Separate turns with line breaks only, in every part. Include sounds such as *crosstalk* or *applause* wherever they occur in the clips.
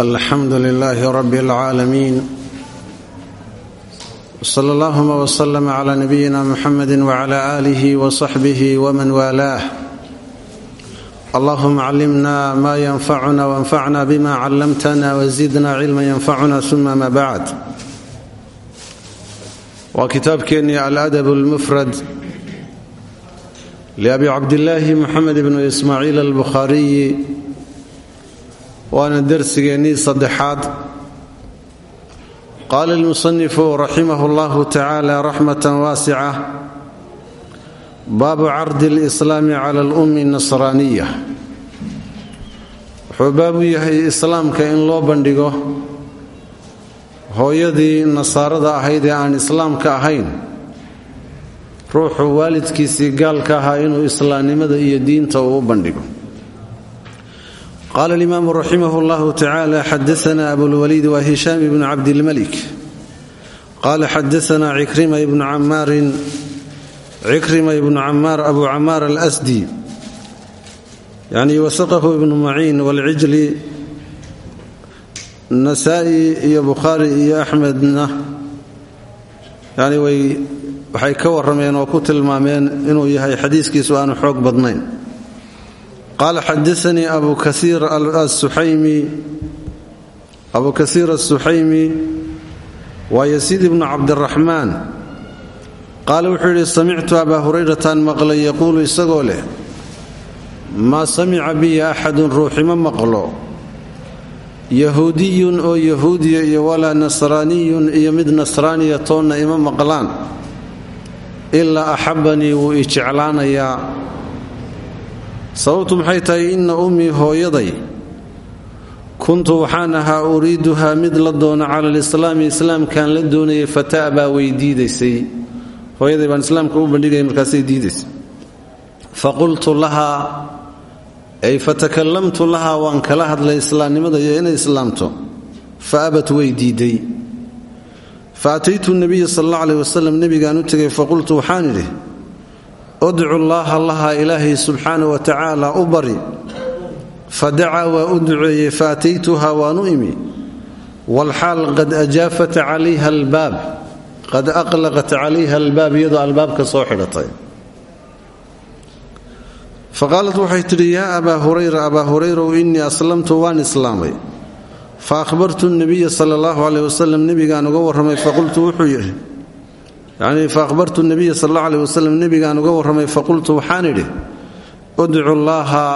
alxamdu lilaahi rabi اlcaalamiin wsala allahuma wslm cla nabiyina muxamedi wcla alih wsaxbih wman waalaah allahuma callimna ma yanfacuna wanfacna bima callamtna wzidna cilma yanfacuna uma ma bacd waa kitaabkeennii aladab اlmufrad liabi cabdillaahi muxamed bnu ismaaciil albukhaariyi waana dersigeennii saddexaad. Qaala almusanifu raximah اllahu tacaala raxmatan waasica baabu cardi اlislaami cala alummi nasraaniya. Wuxuu baabu yahay islaamka in loo bandhigo hooyadii nasaarada ahayd ee aan islaamka ahayn. Ruuxu waalidkiisii gaalka ahaa inuu islaamnimada iyo diinta uu u bandhigo qaala alimaamu raximah llahu tacaala xadaana abulwaliid waa hishaam ibnu cabdilmalik qaala xadaana cikrima ibnu camaarin cikrima ibnu camaar abu camaar alasdi yani wasaqahu ibnu maciin walcijli nasaa'i iyo bukhaari iyo axmedna yani waxay ka warrameen oo ku tilmaameen inuu yahay xadiiskiisu aanu xoog badnayn qaala xadaanii abu kaiir asuxaymi waa yasiid ibnu cabdiraxmaan qaala wuxuu yidhi samictu abaa hurayratan maqlay yaquulu isagoo leh maa samica biya axadun ruuxima maqlo yahuudiyun oo yahuudiya iyo walaa nasraaniyun iyo mid nasraaniya toonna ima maqlaan ilaa axabanii wuu i jeclaanayaa sababtu maxay tahay inna ummii hooyaday kuntu waxaan ahaa uriiduhaa mid la doona cala alislaami islaamkaan la doonayay fata'baa way diidaysay. Hooyaday baan islaamka u bandhigaya markaasay diidaysay. Faqultu lahaa ay fatakalamtu lahaa waan kala hadlay islaamnimada iyo inay islaamto. Fa abat way diiday. Fa ataytu nabiya sal alla aleh wasalam nebigaan u tegay faqultu waxaan idhi udcu llaaha laha ilaahay subxaana wa tacaala u bari. fa dacaa waa u duceeyey fa u imi. walxaal qad ajaafat calayha albaab qad aqlaqat calayha albaab iyadoo albaabka soo xidhatay. fa qaalat waxay tidhi yaa abaa hurayra abaa hurayrow innii aslamtu waan islaamay. fa ahbartu nabiya sala allahu caleh wasalam nebigaan uga warramay faqultu wuxuu yidhi yacnii fa ahbartu nabiya sal allahu aleh wasalam nebigaan uga warramay faqultu waxaan idhi udcu llaaha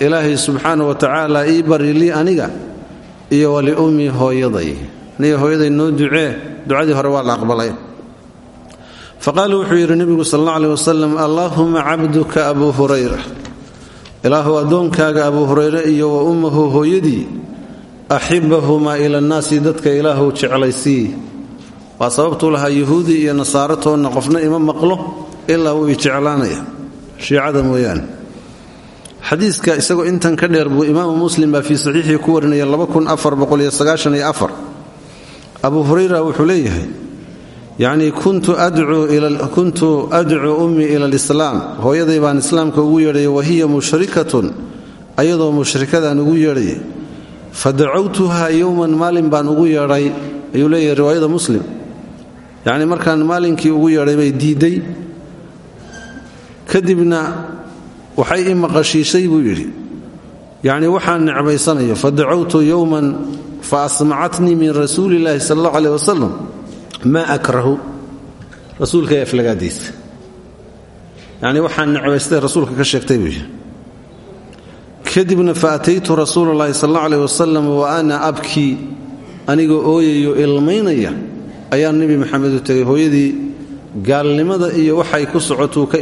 ilaahay subxaana wa tacaala ii bari lii aniga iyo waliummii hooyaday. Aniga hooyaday noo ducee ducadii hore waa la aqbalay. Fa qaala wuxuu yidhi nebigu sal alla aleh wasalam allaahuma cabduka abuu hurayra. Ilaahu addoonkaaga abuu hurayre iyo wa ummahu hooyadii axibahumaa ila nnaasi dadka ilaahu jeclaysii waa sababtuu lahaa yuhuudi iyo nasaaro toonna qofna ima maqlo ilaa wuu i jeclaanaya. Shiicada mooyaane. Xadiiska isagoo intan ka dheer buu imaamu muslim baa fii saxiixii ku warinaya abu hurayra wuxuu leeyahay yacnii kuntu adcuu ummii ila alislaam. Hooyaday baan islaamka ugu yeedhaya wahiya mushrikatun ayadoo mushrikadaan ugu yeedhaya fa dacawtuhaa yowman maalin baan ugu yeedhay ayuu leeyahay riwaayada muslim yacni markaan maalinkii ugu yeedhay bay kadibna waxay i maqashiishay buu yidhi. Yacnii waxaan necbaysanayo fa dacawtu yowman fa min rasuuli illaahi sala allahu aleh wasalam maa akrahu rasuulkay aflagaadiisa yacnii waxaan necbaystay rasuulka ka sheegtay buu kadibna fa ataytu rasuula allahi sal wa ana abkii anigoo ooyayo ilmaynaya ayaa nebi maxamed u tegay hooyadii gaalnimada iyo waxay ku socotuu ka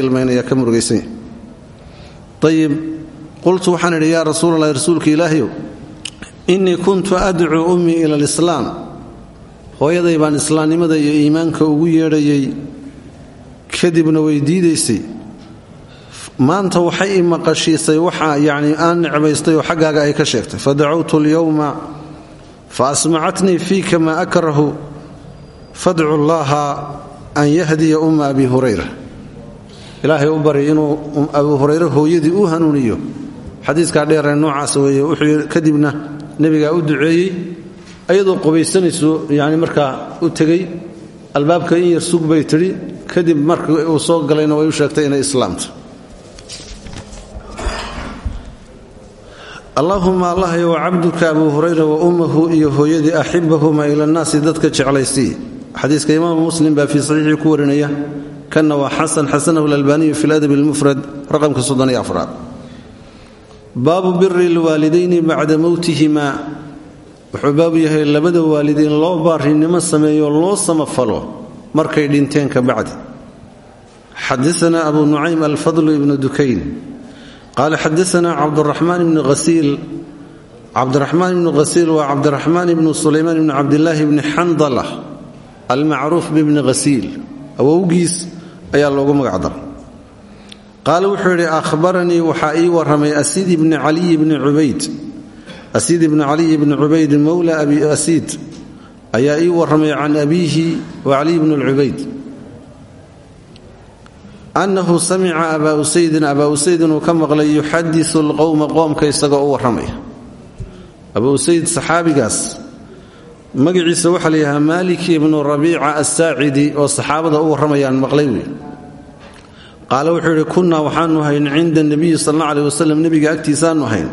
ilmaynaya ka murugaysanya ayib qultu waxaan idhi yaa rasuulalahi rasuulka ilaahayow innii kuntu adcuu ummii ila alislaam. Hooyaday baan islaamnimada iyo iimaanka ugu yeedhayay kadibna way diidaysay. Maanta waxay i maqashiisay waxa yacni aan necbaystay oo xaggaaga ay ka sheegtay. Fa dacawtu alyowma fa asmacatnii fiika maa akrahu fadcu llaaha an yahdiya umma abi hurayra. Ilaahay u bari inuu abu hurayre hooyadii u hanuuniyo. Xadiiskaa dheeree noocaas weeye wuxuu kadibna nebigaa u duceeyey ayadoo qubaysanaysu yani markaa u tegey albaabka in yar sug kadib markii uu soo galayna way u sheegtay inay islaamta. Allaahuma allahyo wa cabduka abu hurayra wa ummahu iyo hooyadii axibahuma ila nnaasi dadka jeclaysii xadiiska imaamu muslim baa fii saxiixii ku warinaya kanna waa xasan xasanahu lalbaaniyu fi ladab almufrad raqamka soddoniyo afraad. Baabu biri lwaalidayni bacda mowtihima wuxuu baabu yahay labada waalid in loo baarinimo sameeyo loo samafalo markay dhinteen ka bacdi. Xadaana abu nucaym alfadl ibnu dukayn qaala xadaana cabduraxmaan ibnu hasiil cabdiraxmaan ibnu hasiil waa cabdiraxmaan ibnu sulaymaan ibni cabdilaahi ibni xandala almacruuf bibni hasiil awowgiis ayaa loogu magacdara qaala wuxuu yidhi ahbaranii waxaa ii warramay asiid ibni caliy bni cubayd asiid ibni caliy bni cubayd mowla abi asiid ayaa ii warramay can abiihi wa caliy bni lcubayd annahu samica abaa usaydin abaa usaydin uu ka maqlay yuxadisu alqowma qoomka isagoo u warramaya abaa usayd magaciisa waxaa la yidhahaa maalik ibnu rabiica assaacidi oo saxaabada u warramayaan maqlay wey qaale wuxuu yidhi kunnaa waxaanu hayn cinda nebiyi sal alla aleh wasalam nebiga agtiisaanu hayn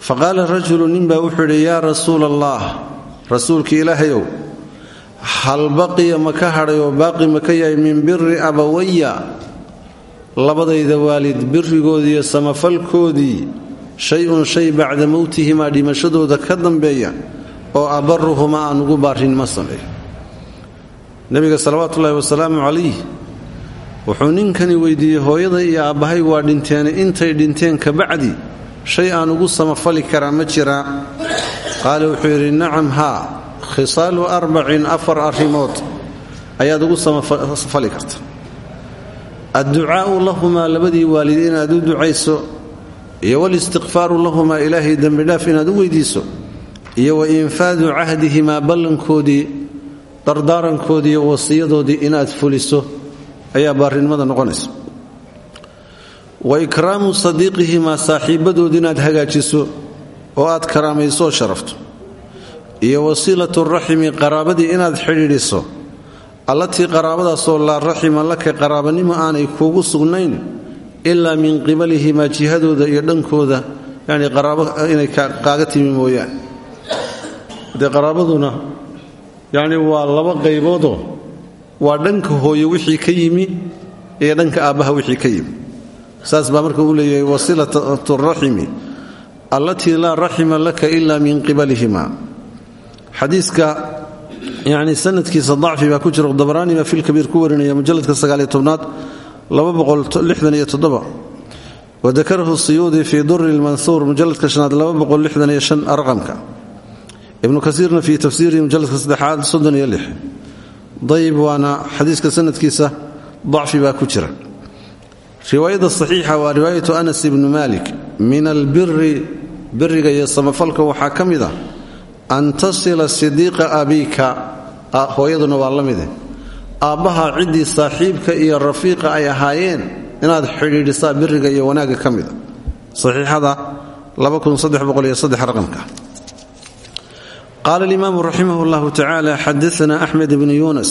fa qaala rajulu ninbaa wuxuu yidhi yaa rasuula allah rasuulkii ilaahayow hal baqiya ma ka hadhay oo baaqi ma ka yahay min biri abawaya labadayda waalid birigoodii iyo samafalkoodii shay-un shay bacda mowtihimaa dhimashadooda ka dambeeya oo abaruhumaa aan ugu baarinimo sameeyo nebiga salawaatuullaahi wasalaamu calayh wuxuu ninkani weydiiyey hooyada iyo aabbahay waa dhinteen intay dhinteen ka bacdi shay aan ugu samafali karaa ma jiraa qaale wuxuu yidhi nacam haa khisaalu arbacin afar arrimood ayaad ugu samafali karta. Adducaa'u lahumaa labadii waalid inaad u ducayso iyo walistikfaaru lahumaa ilaahay dembidhaaf inaad u weydiiso iyo wa infaadu cahdihimaa ballankoodii dardaarankoodii iyo wasiyadoodii inaad fuliso ayaa baarinimada noqonaysa. Wa ikraamu sadiiqihimaa saaxiibbadood inaad hagaajiso oo aad karaamayso sharafto iyo wasilatu raximi qaraabadii inaad xidhiidhiso allatii qaraabadaasoo laa raxima laka qaraabanimo aanay kuugu sugnayn ilaa min qibalihimaa jihadooda iyo dhankooda yani qaraabo inay kaaga timi mooyaan dee qaraabaduna yacni waa laba qayboodoo waa dhanka hooye wixii ka yimi iyo dhanka aabbaha wixii ka yimi. Saas baa marka leeyahay wasilatu raximi allatii laa raxima laka ila min qibalihima. Xadiiska yani sanadkiisa dacfi baa ku jira dabraani baa filkabiir ku warinaya mujaladka sagaaliyo tobnaad wadakarahu siyuudi fii duri lmanhuur mujaladka shanaad raqamka ibnu kasiirna fii tafsiirihi mujaladka saddexaad dayib waana xadiiska sanadkiisa dacfi baa ku jira. Riwaayada saxiixa waa riwaayatu anas ibnu malik. Min albiri biriga iyo samafalka waxaa ka mid a an tasila sidiiqa abiika. Hooyaduna waa la mide aabbaha ciddii saaxiibka iyo rafiiqa ay ahaayeen inaad xidhiidhisaa biriga iyo wanaagga ka mida saxiixada raqamka qaala alimaamu raximah llahu tacaala xadaana axmed bnu yunas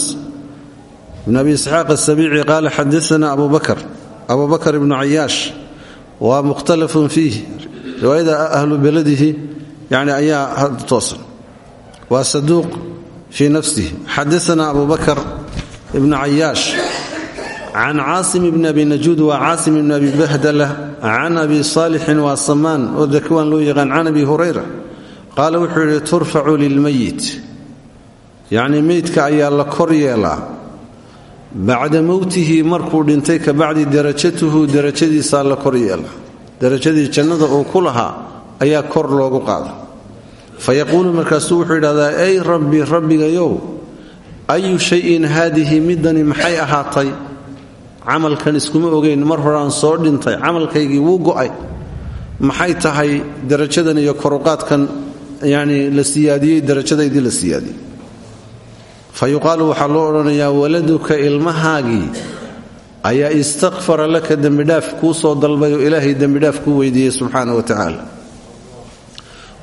bn abi isxaaq asabiici qaala xadaana abu bakr abu bakr ibnu cayaash waa mukhtalafun fiih riwaayada ahlu beladihi yani ayaa toosan waa saduuq fii nafsihi xadaana abu bakr ibnu cayaash can caasim bni abi najuud waa caasim ibni abi bahdala can abi saalixin waa samaan oo dakwaan loo yaqaan can abi hurayra qaala wuxuu yidhi turfacu lilmayit. Yacnii meydka ayaa la kor yeelaa bacda mowtihi markuu dhintay ka bacdi darajatuhu darajadiisaa la kor yeelaa darajadii jannada uu ku lahaa ayaa kor loogu qaada. Fa yaquulu markaasuu wuxuu yidhahdaa ey rabbi rabbigayow ayu shayin haadihi midani maxay ahaatay? Camalkan iskuma ogeyn mar horaan soo dhintay camalkaygii wuu go'ay. Maxay tahay darajadan iyo koruqaadkan yani la siyaadiyey darajadaydii la siyaadiyey. Fa yuqaalu waxaa loo waladuka ilmahaagii ayaa istakfara laka dembidhaaf kuu soo dalbay oo ilaahay dembidhaaf kuu weydiiyey subxaana wa tacaala.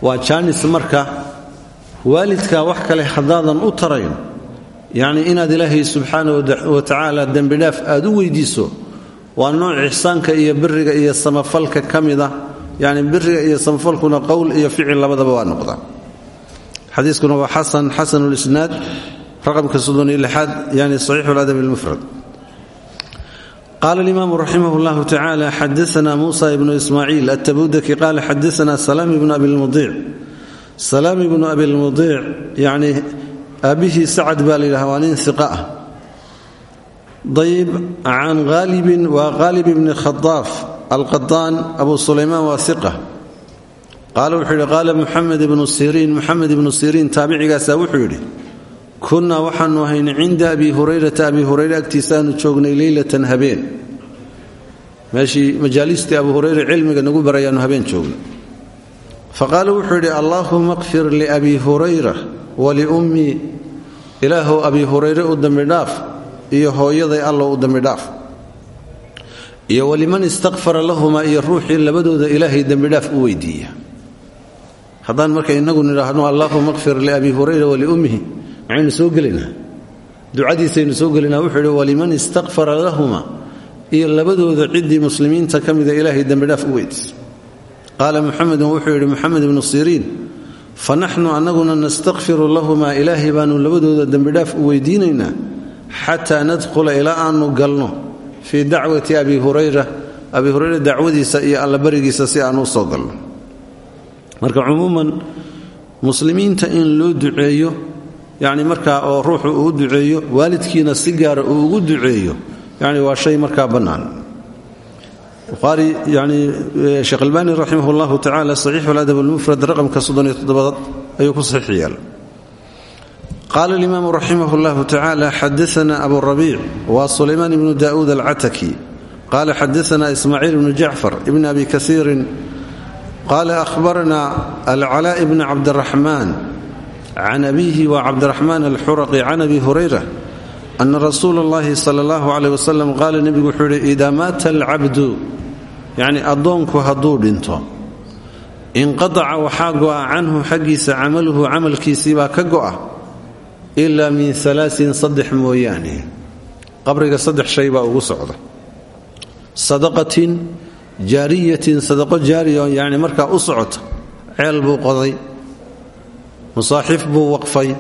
Waa jaanis marka waalidkaa wax kale haddaadan u tarayn yacnii inaad ilaahay subxaana wa tacaala dembidhaaf aad u weydiiso waa nooc ixsaanka iyo biriga iyo samafalka ka mida yani biriga iyo samafalkuna qowl iyo ficil labadaba waa noqdaa xadiiskuna waa xasan xasanulisnaad raqamka soddoniylixaad yani saxiixu ladab lmufrad qala alimaamu raximah llahu tacala xadaana muusa ibnu ismaaciil atabudaki qaala xadaana salaam ibnu abilmudiic salaam ibnu abilmudiic yani aabbihii sacad baa la yidhaha waa nin iqa ah. Dayb can haalibin waa haalib ibni khadaaf alqadaan abu sulaymaan waa iqa qaala wuxuu yidhi qaala muxamed ibnu siriin muxamed ibnu siriin taabicigaasaa wuxuu yidhi kunnaa waxaanu ahayn cinda abi hurayrata. Abi hurayre agtiisaaanu joognay leylatan habeen. Meeshii majaalistii abu hurayre cilmiga nagu barayaanu habeen joognay. Faqaala wuxuu yidhi allaahuma qfir liabi hurayra waliummii ilaahow abi hurayre u dembidhaaf iyo hooyaday allow u dembidhaaf iyo waliman istakfara lahumaa iyo ruuxii labadooda ilaahay dembidhaaf u weydiiya. Haddaan marka inagu nidhaahno allaahuma qfir liabi hurayra waliummihi maxaynu soo gelinaa? Ducadiisaynu soo gelinaa wuxuu yidhi waliman istakfara lahuma iyo labadooda ciddii muslimiinta ka mida ilaahay dembidhaaf u weydiisa qaala muxamedun wuxuu yidhi muxamed ibnu siriin fa naxnu annaguna nastakfiru lahumaa ilaahay baanu labadooda dembidhaaf u weydiinaynaa xataa nadkhula ilaa aanu galno fii dacwati abi hurayra. Abi hurayra dacwadiisa iyo allabarigiisa si aan u soo galno. Marka cumuuman muslimiinta in loo duceeyo yani markaa oo ruuxu uu duceeyo waalidkiina si gaara uu ugu duceeyo yani waa shay markaa bannaan. Buhaari yani sheekh albaani raximah llahu tacala saxiixu aladab almufrad raqamka soddoniyo toddobaad ayuu ku saxiix yaalla qaala alimaamu raximah llahu tacala xadaana abu rabiic waa sulaymaan ibnu daa'uud alcataki qaala xadaana ismaaciil ibnu jacfar ibni abi kasiirin qaala ahbarana alcalaa ibni cabdiraxmaan can abiihi wa cabdiraxmaan alxuraqi can abi hurayra ana rasuula اllahi sala اllahu aleyh wasalam qaala nebigu wuxuu yidhi idaa maata alcabdu yacni addoonku hadduu dhinto inqadaca waxaa go'a canhu xaggiisa camaluhu camalkiisiibaa ka go'a ilaa min alaain saddex mooyaane. Qabriga saddex shay baa ugu socda. Sadaqatin jaariyatin sadaqo jaariya yani markaa u socota. Ceel buu qoday. Musaaxif buu waqfay.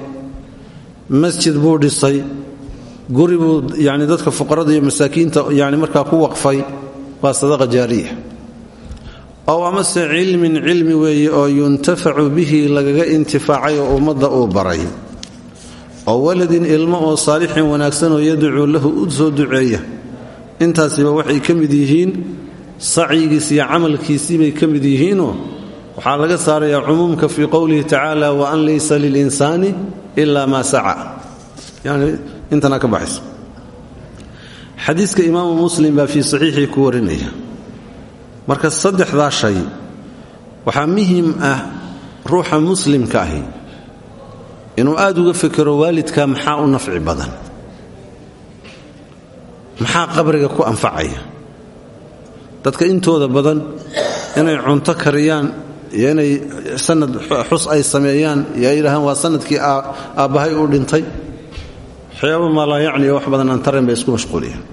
Masjid buu dhisay. Guri buu yani dadka fuqarada iyo masaakiinta yani markaa ku waqfay. Waa sadaqa jaariya. Ow amase cilmin cilmi weeye oo yuntafacu bihi lagaga intifaacay oo ummadda uu baray oo waladin ilmo oo saalixin wanaagsan oo yadcuu lahu u soo duceeya. Intaasiba waxay ka mid yihiin sacyigiis iyo camalkiisii bay ka mid yihiinoo waxaa laga saarayaa cumuumka fii qowlihi tacaala wa an laysa lilinsaani ila maa saca. Yani intana ka baxayso. Xadiiska imaamu muslim baa fii saxiixii ku warinaya. Marka saddexdaa shay waxaa muhiim ah ruuxa muslimka ahi inuu aad uga fekero waalidka maxaa u nafci badan? Maxaa qabriga ku anfacaya? Dadka intooda badan inay cunto kariyaan iyo inay sanad xus ay sameeyaan iyo ay yidhahaan waa sannadkii aabbahay u dhintay. Waxyaaba maalaa yacni wax badan aan tarayn bay isku mashquuliyaan.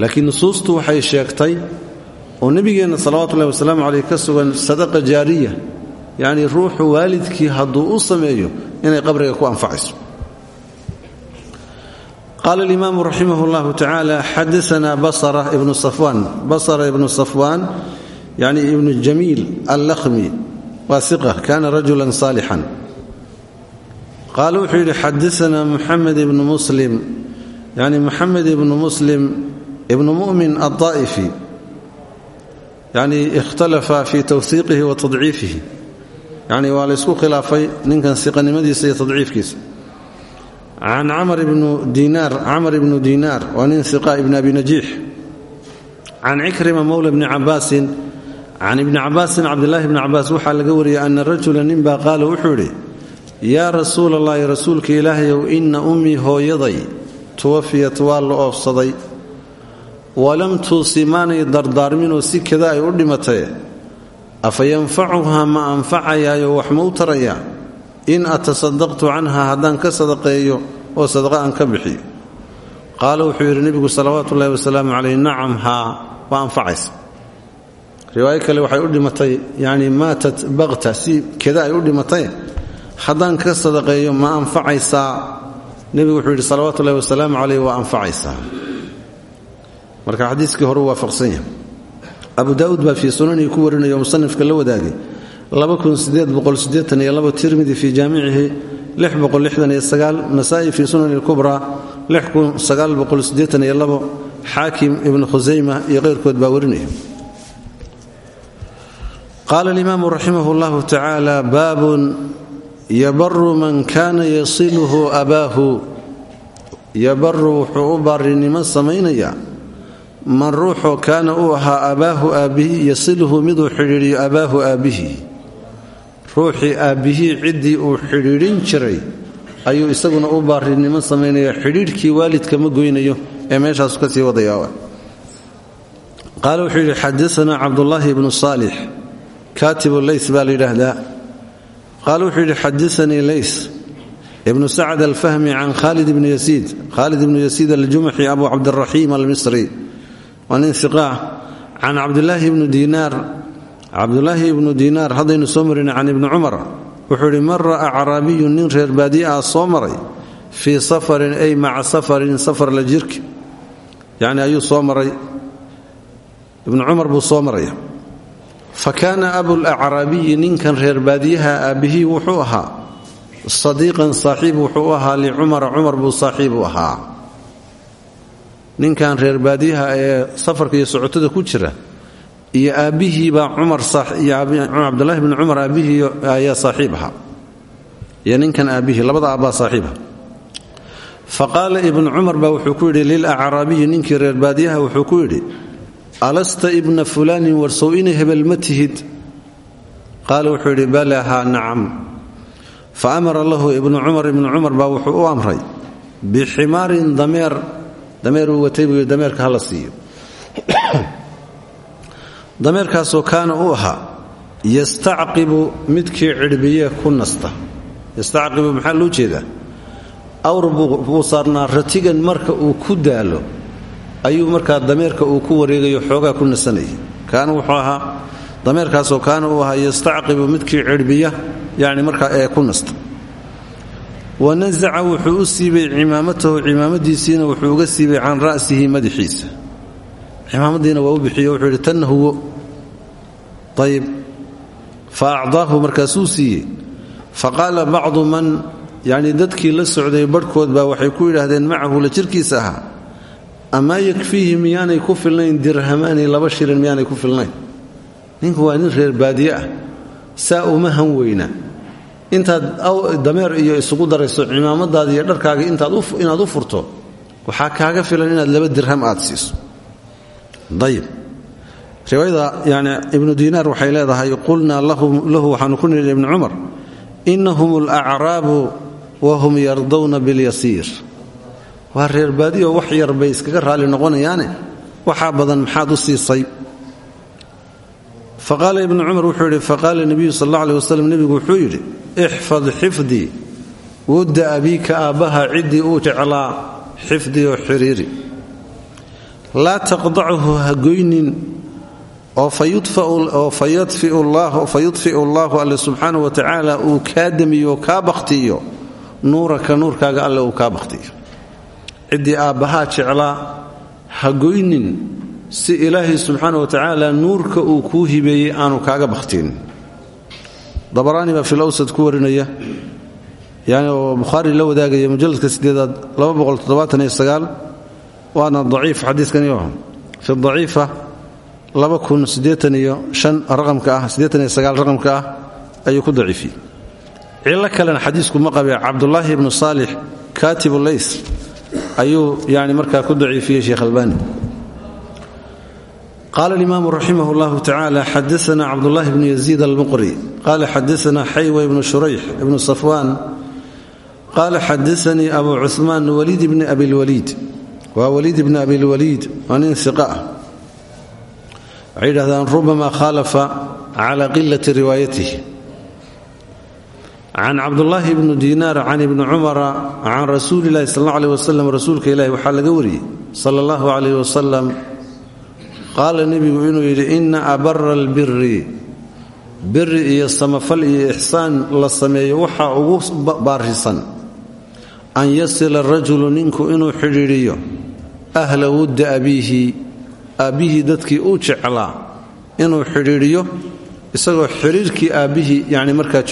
Laakiin nusuustu waxay sheegtay oo nebigeenna salawatullahi wasalaamu caleyh ka sugan sadaqa jaariya yacni ruuxu waalidkii hadduu u sameeyo inay qabriga ku anfacayso. Qaala alimaamu raximah llahu tacaala xadaana basra ibnu safwaan basra ibnu safwaan yani ibnu jamiil allakhmi waa iqa kana rajulan saalixan. Qaala wuxuu yidhi xadaana muxamed muslim. Yani muxamed ibnu muslim ibnu mu'min aلطaa'ifi yani ikhtalafa fi tawhiiqihi wa tadciifihi yani waa la ysku khilaafay ninkan siqanimadiisa iyo tadciifkiisa. Can camar ibnu diinaar camar ibnu diinaar waa nin iqa ibn abi najiix. Can cikrima mowla bni cabaasin can ibni cabaasin cabdilaahi bni cabaas waxaa laga wariyey ana rajula ninbaa qaala wuxuu idhi yaa rasuula allahi rasuulka ilaahayow inna ummii hooyaday tuwafiyat waa la oofsaday. Walam tuusi maanay dardaarminoo si kada ay u dhimatay afa yanfacuhaa ma anfacayaayo wax ma u tarayaa? In atasadaqtu canha haddaan ka sadaqeeyo oo sadaqa aan ka bixiyo. Qaala wuxuu yidhi nebigu salawaatu ullahi wasalaamu caleyh nacam haa waa anfacaysa. Riwaayo kale waxay u dhimatay yani maatat bakta si keda ay u dhimatay haddaan ka sadaqeeyo ma anfacaysaa? Nebigu wuxuu yidhi salawaatu ullahi wasalaamu caleyh waa anfacaysaa. Marka xadiiskii hore waafaqsan yahay abu daa'uud baa fii sunanihi ku warinaya oo musanifka la wadaagay. Tirmidi fii jaamicihi nasaa'i fii sunani lkubraa xaakim ibnu khusayma iyo keyrkood baa warinaya. Qaala alimaamu raximah llahu tacaala baabun yabaru man kana yasiluhu abaahu. Yabaru wuxuu u baarinimo samaynayaa man ruuxoo kaana uu ahaa abaahu aabbihi yasiluhu miduu xidhiidhiyo abaahu aabbihi ruuxii aabbihii ciddii uu xidhiidhin jiray ayuu isaguna u baarinimo samaynaya xidhiidhkii waalidka ma goynayo ee meeshaasu ka sii wadaya qaala wuxuu yidhi xadaanaa cabdulaahi ibnu saalix kaatibu leys baa la yidhaahdaa. Qaala wuxuu yidhi xadaanii leys ibnu sacd alfahmi can khaalid ibni yasiid khaalid ibnu yasiid aljumaxi abu cabdiraxiim almisri waa nin iqaah can cabdilaahi ibnu diinaar cabdulaahi ibnu diinaar haddaynu soo marina can ibni cumar wuxuu yidhi mara acraabiyun nin reer baadiye ah soo maray fii safarin ay maca safarin safar la jirka yacni ayuu soo maray. Ibnu cumar buu soo maraya. Fa kaana abulacraabiyi ninkan reer baadiyaha aabbihii wuxuu ahaa sadiiqan saaxiib wuxuu u ahaa licumara cumar buu saaxiib ahaa ninkan reer baadiyaha ee safarka iyo socotada ku jira iyo aabbihiibaa cabdulaahi bni cumar aabbihii ayaa saaxiib ahaa. Ninkan aabbihii labada aabbaa saaxiibha fa qaala ibnu cumar wuxuu ku yidhi lilacraabiyi ninkii reer baadiyaha wuxuu ku yidhi alasta ibna fulaanin warsow inay hebel ma tihid? Qaala wuxuu yidhi bala haa nacam. Fa amara lahu ibnu cumar ibnu cumar baa wuxuu u amray biximaarin dameer dameer uu watay buu dameerka hala siiyo. *coughs* Dameerkaasoo kaana u ahaa yastacqibu midkii cidhbiyee ku nasta. Yastacqibu maxaa loo jeedaa? Awr buu saarnaa ratigan marka uu ku daalo ayuu markaa dameerka uu ku wareegayo xoogaa ku nasanayay. Kaana wuxuu ahaa dameerkaasoo kaana uu ahaa yastacqibu midkii cidhbiya yacni markaa ee ku nasta wanasaca wuxuu u siibay cimaamatahu cimaamadiisiina wuxuu uga siibay can ra'sihi madaxiisa cimaamadiina waa u bixiyo wuxuu yidhi tanna huwo ayib fa acdaahu markaasuu siiyey fa qaala bacdu man yacnii dadkii la socday barhkood baa waxay ku yidhaahdeen macahu la jirkiisa ahaa amaa yakfiihi miyaanay ku filnayn dirhamaani laba shilin miyaanay ku filnayn ninku waa nin reer baadiye ah saa uma han weyna intaad dameer iyo isugu darayso cimaamadaada iyo dharkaaga inaad u furto waxaa kaaga filan inaad laba dirham aad siiso. Ayib riwaayada yani ibnu diinaar waxay leedahay qulnaa lahu waxaanu ku nidhi ibni cumar inahum alacraabu wahum yardawna bilyasiir waa reer baadiyo wax yar bay iskaga raalli noqonayaane. Waxaa badan maxaad u siisay faqaala ibnu cumar wuxuu yidhi faqaala nebiyu sal alla aleh waslem nebigu wuxuu yidhi ixfad xifdii wudda abiika aabbaha ciddii uu jeclaa xifdi oo xiriiri. Laa taqdachu ha goynin oo fayudfiu allaahu alle subxaanau wa tacaala uu kaa demiyo kaa bakhtiiyo nuuraka nuurkaaga alle uu kaa bakhtiiyo. Ciddii aabbahaa jeclaa ha goynin si ilaahay subxaana wa tacaala nuurka uu kuu hibeeyey aanu kaaga bakhtiin dabaraani baa filawsad ku warinaya. Yani oo bukhaari la wadaagaya mujalladka sideedaad waana daciif xadiiskani fi daciifa raqamka ah raqamka ah ayuu ku daciifiyey cillo kalena xadiisku ma qabee cabdulaahi ibnu saalix kaatibu leys ayuu yani markaa ku daciifiyey sheekh albani qala alimaamu raximah اllahu tacala xadaana cabdulahi bnu yaziid almuqri qala xadaana xaywa ibnu shurayx ibnu safwan qala xadaanii abu cuثmaan waliid bni abilwaliid waa waliid bni abilwaliid waa nin iqa ah waxay yidhahdaan rubama khaalafa cala qilati riwaayatihi can cabdulaahi bni diinaar can ibni cumara can rasuuli illahi sal alla aleh wasalam rasuulka ilaahi waxaa laga wariyey sala allahu calayh wasalam qaala nebigu inuu yidhi inna abara albiri biri iyo samafal iyo ixsaan la sameeyo waxaa ugu baarisan an yasila rajulu ninku inuu xidhiidhiyo ahla wudda abiihi. Aabbihii dadkii uu jeclaa inuu xidhiidhiyo isagoo xiriirkii aabbihii yani markaa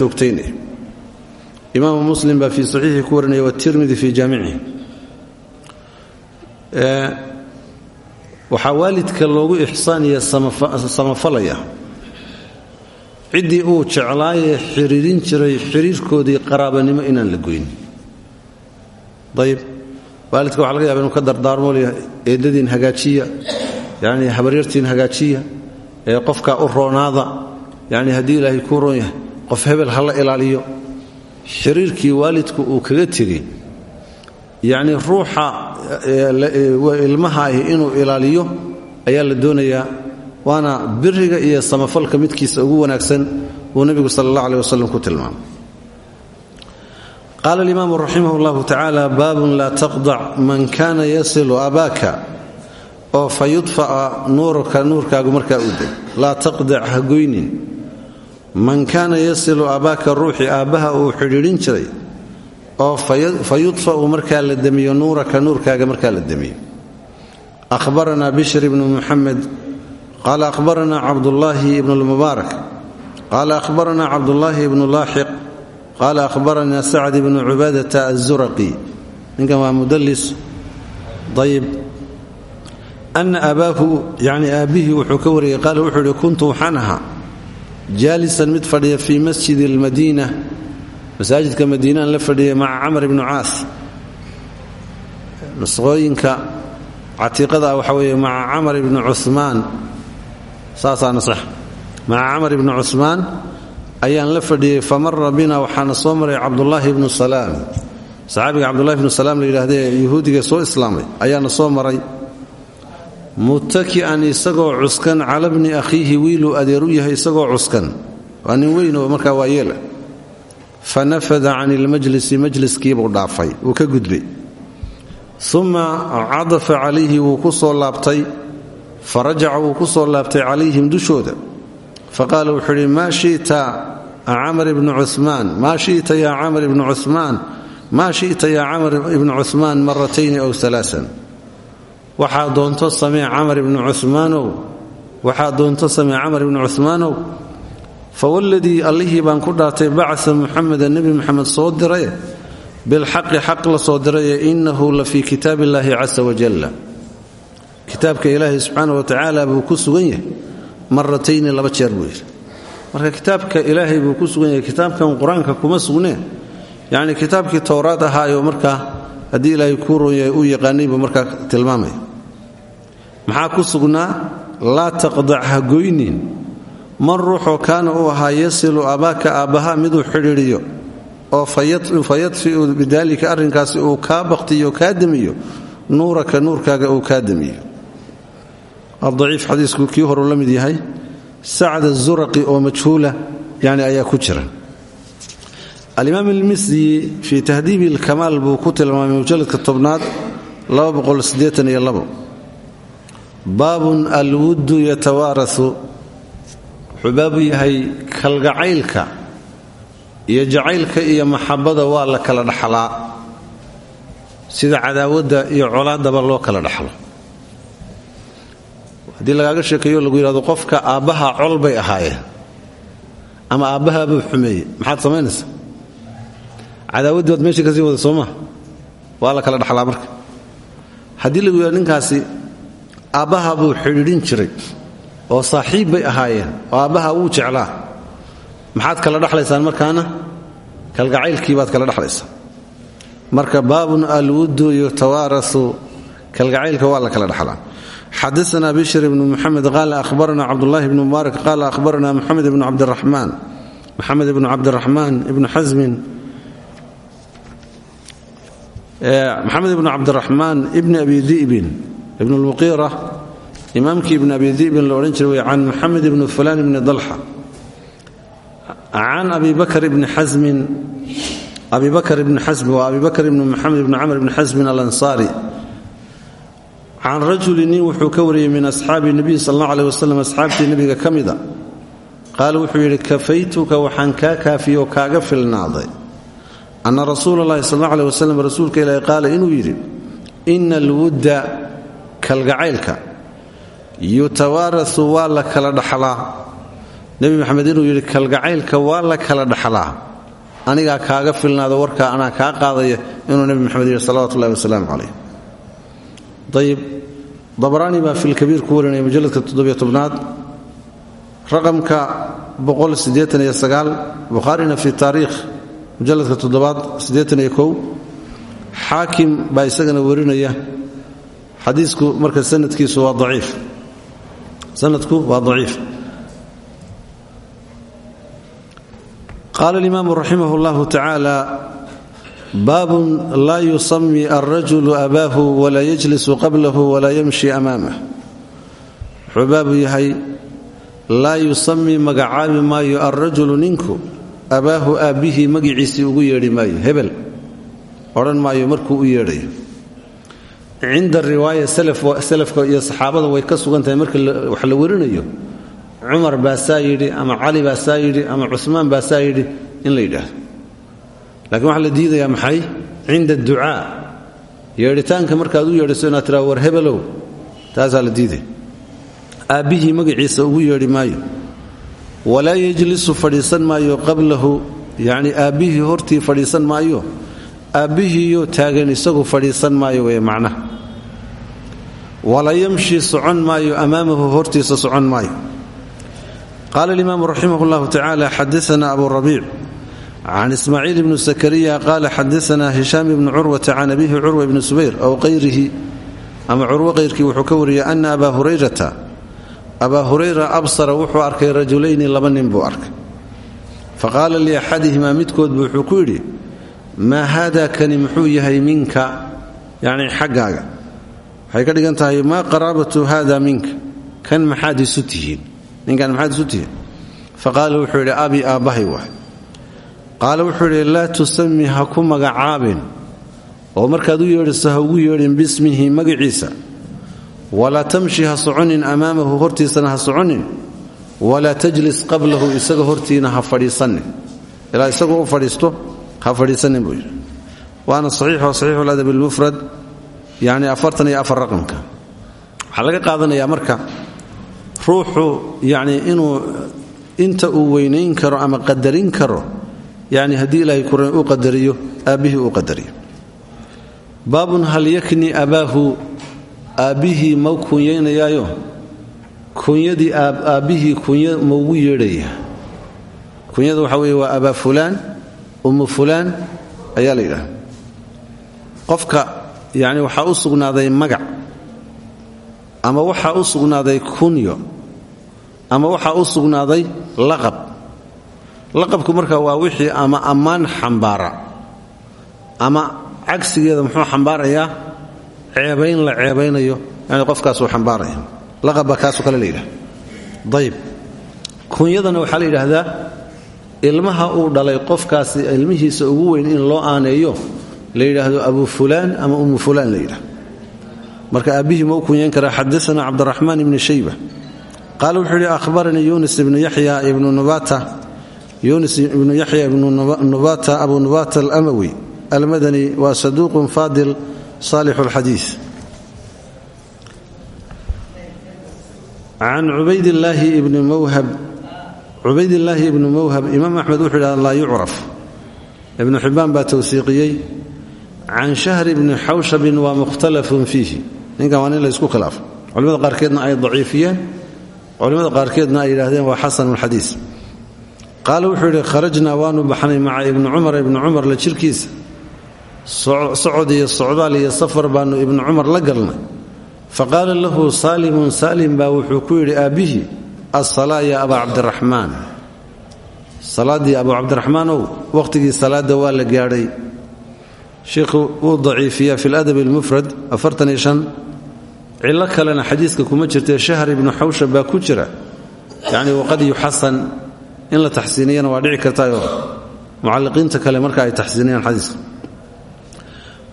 imaamu muslim baa fii saxiixii ku warinaya watirmidi fii jaamicihi waxaa waalidka loogu ixsaaniya samafalaya ciddii uu jeclaayee xiriirin jiray xiriirkoodii qaraabanimo inaan la goyn. Ayib waalidka waxa laga yaba inuu ka dardaarmo leh hagaajiya yani habaryartiin hagaajiya ee qofkaa u roonaada yani haddii ilaahay kuu roon yahay qof hebel ha la ilaaliyo. Xiriirkii waalidku uu kaga tegey yacni ruuxa ilmaha ahi inuu ilaaliyo ayaa la doonayaa waana biriga iyo samafalka midkiisa ugu wanaagsan uu nebigu sala allah aleh wasalam ku tilmaamay. Qaala alimaamu raximah llahu tacaala baabun laa taqdac man kana yasilu abaaka oo fa yudfa'a nuurka nuurkaagu markaa u deg laa taqdac ha goynin. Man kaana yasilu abaaka ruuxii aabbaha uu xidhiidhin jiray oo fa yudfa'u markaa la demiyo nuuraka nuurkaaga markaa la demiyo ahbaranaa bishr ibnu muxamed qaala ahbaranaa cabdullaahi ibnu lmubaarak qaala ahbaranaa cabdullaahi ibnu laaxiq qaala ahbaranaa sacd ibnu cubaadata azuraqi ninkan waa mudallis ayib ana abaahu yacni aabbihii wuxuu ka wariyey qaala wuxuu kuntu waxaan ahaa jaalisan mid fadhiya fii masjidi masaajidka madiinaan la fadhiyay maca camar ibnu caas. Nusqooyinka catiiqada waxaa weeye maca camar ibni cumaan saasaa nasax. Maca camar ibni cusmaan ayaan la fadhiyey famara bina waxaana soo maray cabdullaahi ibnu salaam. Saxaabiga cabdullahi ibnu salaam la yidhahdee soo islaamay ayaana soo maray. Muttaki'an isagoo cuskan cala bni akhiihi wiiluu adeer yahay isagoo cuskan. Waa nin weyn oo markaa waa yeela fa nafada can ilmajlisi majliskiibuu dhaafay wuu ka gudbay. Uma cadafa calayhi wuu ku laabtay. Fa rajaca wuu ku soo laabtay calayhim dushooda. Fa qaala wuxuu idhi maa shita camar ibnu cumaan maa shita yaa camar ibnu cumaan maa shita yaa camar ibnu cumaan maratayni ow alaaan waxaa doonto samee camar ibnu cumaanow waxaa doonto samee camar ibnu fawaladii allihii baan ku dhaartay bacaa muxameda nebi muxamed soo diraye bilxaqi xaq la soo diraye innahu la fii kitaab illaahi casa wajalla kitaabka ilaahay subxaana wa tacaala buu marka kitaabka ilaahay buu ku sugan yahay kitaabkan qur'aanka kuma sugnee yacni kitaabkii towraad ahaayo markaa haddii ilaahay kuu roon yahay uu yaqaanay buu markaa tilmaamaya maxaa ku sugnaa laa taqdac goynin man ruuxoo kaana uu ahaa yasilu abaaka aabbaha miduu xidhiidhiyo oo fa yadfi'u bidaalika arrinkaasi uu kaa bakhtiyo kaa demiyo nuuraka nuurkaaga uu kaa demiyo adaciif xadiisku kii horuu la mid yahay. Sacd azuraqi oo majhuula yani ayaa ku jira. Alimaam ilmisdi fii tahdiibi ilkamaal buu ku tilmaamay mujalladka tobnaad baabun alwuddu yatawaarasu wuxuu baabu yahay kalgacaylka iyo jacaylka iyo maxabada waa la kala dhaxlaa. Sida cadaawadda iyo colaadaba loo kala dhaxlo. Haddii lagaaga sheekeeyo lagu yidhahdo qofka aabbaha col bay ahaayeen ama aabbaha buu xumeeyey. Maxaad samaynaysaa? Cadaawaddii waad meeshii ka sii wada sooma waa la kala dhaxlaa marka. Haddii lagu yidhahdo ninkaasi aabbaha buu xidhiidhin jiray oo saaxiib bay ahaayeen. Oo aabbaha wuu jeclaa. Maxaad kala dhexlaysaan markaana? Kalgacaylkii baad kala dhexlaysaan marka baabun alwuddu yutawaarasu kalgacaylka waa la kala dhexlaa xadaana bishr ibnu muxamed qaala ahbarana cabdulahi bnu mubaarak qaala ahbarana muxamed ibnu cabdiraxmaan moxamed ibnu cabdiraxmaan ibnu xasmin moxamed ibnu cabdiraxmaan ibni abi di'bin ibn lmuqiira imaamkii ibn abi dibin la odhan jiray wey can muxamed ibni fulaan ibni dalxa. Can abi bakr bni xasmin abi bakr ibni xasmi waa abi bakr ibni maxamed ibni camr ibni xasmin alansaari. Can rajuli nin wuxuu ka min asxaabi nebiy sal alla aleh wasalam asxaabtii nebiga ka mida. Qaala wuxuu yidhi kafaytuka waxaan kaa kaafiyoo kaaga filnaaday. Anna rasuula allahi sal alla aleh wasalam rasuulka ilaahi qaala inuu yidhi ina alwudda kalgacaylka yutawaarasu waa la kala dhaxlaa. Nebi maxamed inuu yidhi kalgacaylka waa la kala dhaxlaa. Anigaa kaaga filnaado warkaa anaa kaa qaadaya inuu nebi maxamed yidhi salawatu ullahi wasalaamu calayh. Ayib dabraani baa filkabiir ku warinaya mujalladka toddobiyo tobnaad. Raqamka bukhaarina fi taariikh mujalladka toddobaad xaakim baa isagana warinaya. Xadiisku marka sanadkiisu waa aciif sanadku waa daciif. Qaala alimaamu raximah اllahu tacaala baabun laa yusami alrajulu abaahu walaa yajlisu qablahu walaa yamshi amaamah wuxuu baabu yahay laa yusami magacaabi maayo alrajulu ninku abaahu aabbihii magiciisii ugu yeedhi maayo hebel. Odhan maayo markuu u yeedhayo cinda riwaaya salafka iyo saxaabada way ka sugan tahay marka wax la warinayo. Cumar baasaa yidhi ama cali baasaa yidhi ama cusmaan baasaa yidhi in la yidhaahdo. Laakiin waxaa la diidayaa maxay? Cinda adducaa yeedhitaanka markaad u yeedhiso inaad tiraa war hebelow taasaa la diidaya aabbihii magaciisa ugu yeedhi maayo. Walaa yejlisu fadhiisan maayo qablahu yacni aabbihii hortii fadhiisan maayo aabbihiiyo taagan isagu fadhiisan maayo weye macnaha. Walaa yamshi socon maayo amaamahu hortiisa socon maayo. Qaala alimaamu raximah llahu tacaala xadaana abu rabiic can ismaaciil ibni sakariya qaala xadaana hishaam ibni curwata can abihi curwa ibni subayr aw qayrihi. Ama curwo qayrkii wuxuu ka wariyey ana abaa hurayrata. Abaa hurayra absara wuxuu arkay rajulayni laba nin buu arkay. Faqaala liaxadihimaa midkoodbu wuxuu ku yidhi maa haada kani muxuu yahay minka yacni xaggaaga. Waxay ka dhigan tahay maa qaraabatu haada minka? Kan maxaad isu tihiin? Ninkan maxaad isu tihiin? Faqaala wuxuu yidhi abi aabbahay waay. Qaala wuxuu yidhi laa tusami ha ku magacaabin. Oo markaad u yeedhiso ha ugu yeedhin bismihi magaciisa walaa tamshi ha soconin amaamahu hortiisana ha soconin. Walaa tajlis qablahu isaga hortiina ha fadhiisanin. Ilaa fadhiisto ha fadhiisanin buu yidhi. Waana saxiixo saxiixu ladab almufrad yacni afartan iyo afar raqamka. Waxaa laga qaadanayaa marka ruuxu yacni inuu inta uu weynayn karo ama qadarin karo yacni haddii ilaahay kuran u qadariyo aabbihii uu qadariyo. Baabun hal yakni abaahu aabbihii ma kunyaynayaayo kunyadii aabbihii kunya maugu yeedhaya? Kunyada waxaa weeye waa abaa fulaan ummu fulaan ayaa la yidhaha qofka yacni waxaa u sugnaaday magac ama waxaa u sugnaaday kunyo ama waxaa u sugnaaday laqab. Laqabku marka waa wixii ama ammaan xambaara ama cagsigeeda muxuu xambaarayaa? Ceebayn la ceebaynayo yani qofkaasuu xambaaraya. Laqabba kaasoo kale la yidhaha ayib kunyadana waxaa la yidhaahdaa ilmaha uu dhalay qofkaasi ilmihiisa ugu weyn in loo aaneeyo la yidhaahdo abu fulaan ama ummu fulaan la yidhahdo marka aabbihii ma u kunyayn karaa xadaana cabdiraxmaan ibni shayba. Qaala wuxuu yidhi ahbaranii yunis ibnu yaxya nubata yunis ibnu yaxya ibnu nubata abu nubata alamawi. Almadani waa saduuqun faadil saalixu alxadiis can cubaydillaahi ibni mawhab cubaydillaahi ibnu mawhab imaam axmed wuxuu yidhahda laa yucraf. Ibnu xibbaan baa towsiiqiyey can shahri bni xawshabin waa mukhtalafun fiihi. Ninkan waa nin la ysku khilaafo. Culimada qaarkeedna ay daciifiyeen culimmada qaarkeedna ay yidhaahdeen waa xasanulxadiis qaala wuxuu yidhi kharajnaa waanu baxnay maca ibni cumar ibni cumar la jirkiisa. Socod iyo socdaal iyo safar baannu ibnu cumar la galnay. Faqaala lahu saalimun saalim baa wuxuu ku yidhi aabbihii assalaa ya abaa cabdiraxmaan salaaddii abuu cabdiraxmaanow wakhtigii salaadda waa la gaadhay. Sheikhu wuu daciifiyaa fi ladabi almufrad cillo kalena xadiiska kuma jirtee shahr ibnu xawshab baa ku jira. Yacni waqad yuxasan in la taxsiiniyana waa dhici kartaayoo mucalliqiinta kale marka ay taxsiiniyaan xadiiska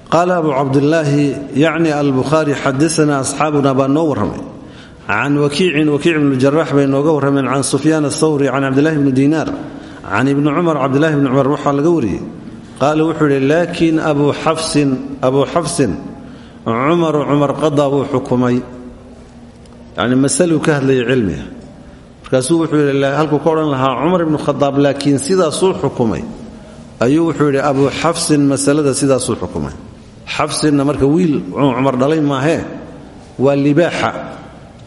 qaala abu cabdilaahi yacni albukhaari xadaana asxaabuna baa noo warramay can wakiicin wakiic bnu jaraax bay nooga warrameen can sufyaan athawri can cabdilahi bni diinaar can ibni cumar cabdilahi bni cumar waxaa laga wariyey qaala wuxuu yidhi laakin abuu xafsin cumaru cumar qadaa wuu xukumay yani masaluu ka hadlayay cilmiga markaasuu wuxuu yidhi halkuu ka odhan lahaa cumar ibnu khadaab laakiin sidaasuu xukumay ayuu wuxuu yidhi abuu xafsin masalada sidaasuu xukumay xafsinna marka wiil cumar dhalay maahee waa libaaxa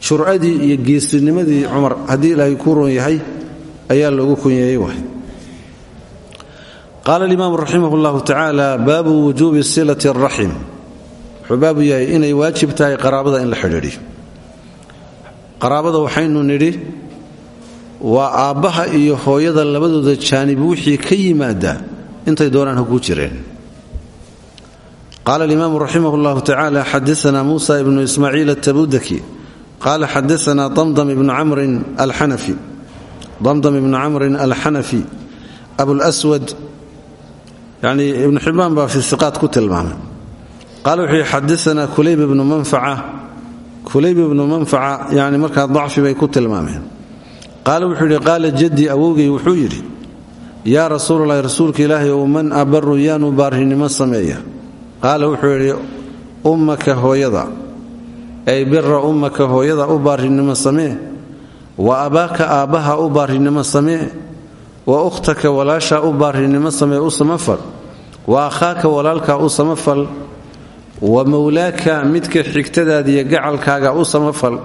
jur'adii iyo geesinimadii cumar haddii ilaahay ku ron yahay ayaa loogu kunyeeyey waay. Qaala alimaamu raximah llahu tacaala baabu wujuubi silati araxim wuxuu baabu yahay inay waajib tahay qaraabada in la xidhiidhiyo. Qaraabada waxaynu nidhi waa aabbaha iyo hooyada labadooda jaanib wixii ka yimaada intay doonaan haku jireen. Qaala alimaamu raximah llahu tacaala xadaana muusa ibnu ismaaciil atabudaki qaala xadaana damdam ibnu camrin alxanafi damdam ibnu camrin alxanafi abulswad yani ibnu xibbaan baa fi iqaad ku tilmaamay qaala wuxuu yihi xadaana kulayb ibnu manfaca kulayb ibnu manfaca yani markaa dacfi bay ku tilmaameen qaala wuxuu yidhi qaala jaddii awowgay wuxuu yidhi yaa rasuulalahi rasuulka ilaahay ow man abaru yaanu baarrinimo sameeya qaala wuxuu yidhi ummaka hooyada ay bira ummaka hooyada u baarrinimo samee wa abaaka aabbaha u baarrinimo samee wa ukhtaka walaashaa u baarrinimo samee u samafal wa akhaaka walaalkaa u samafal wa mowlaaka midka xigtadaadiiyo gacalkaaga u samafal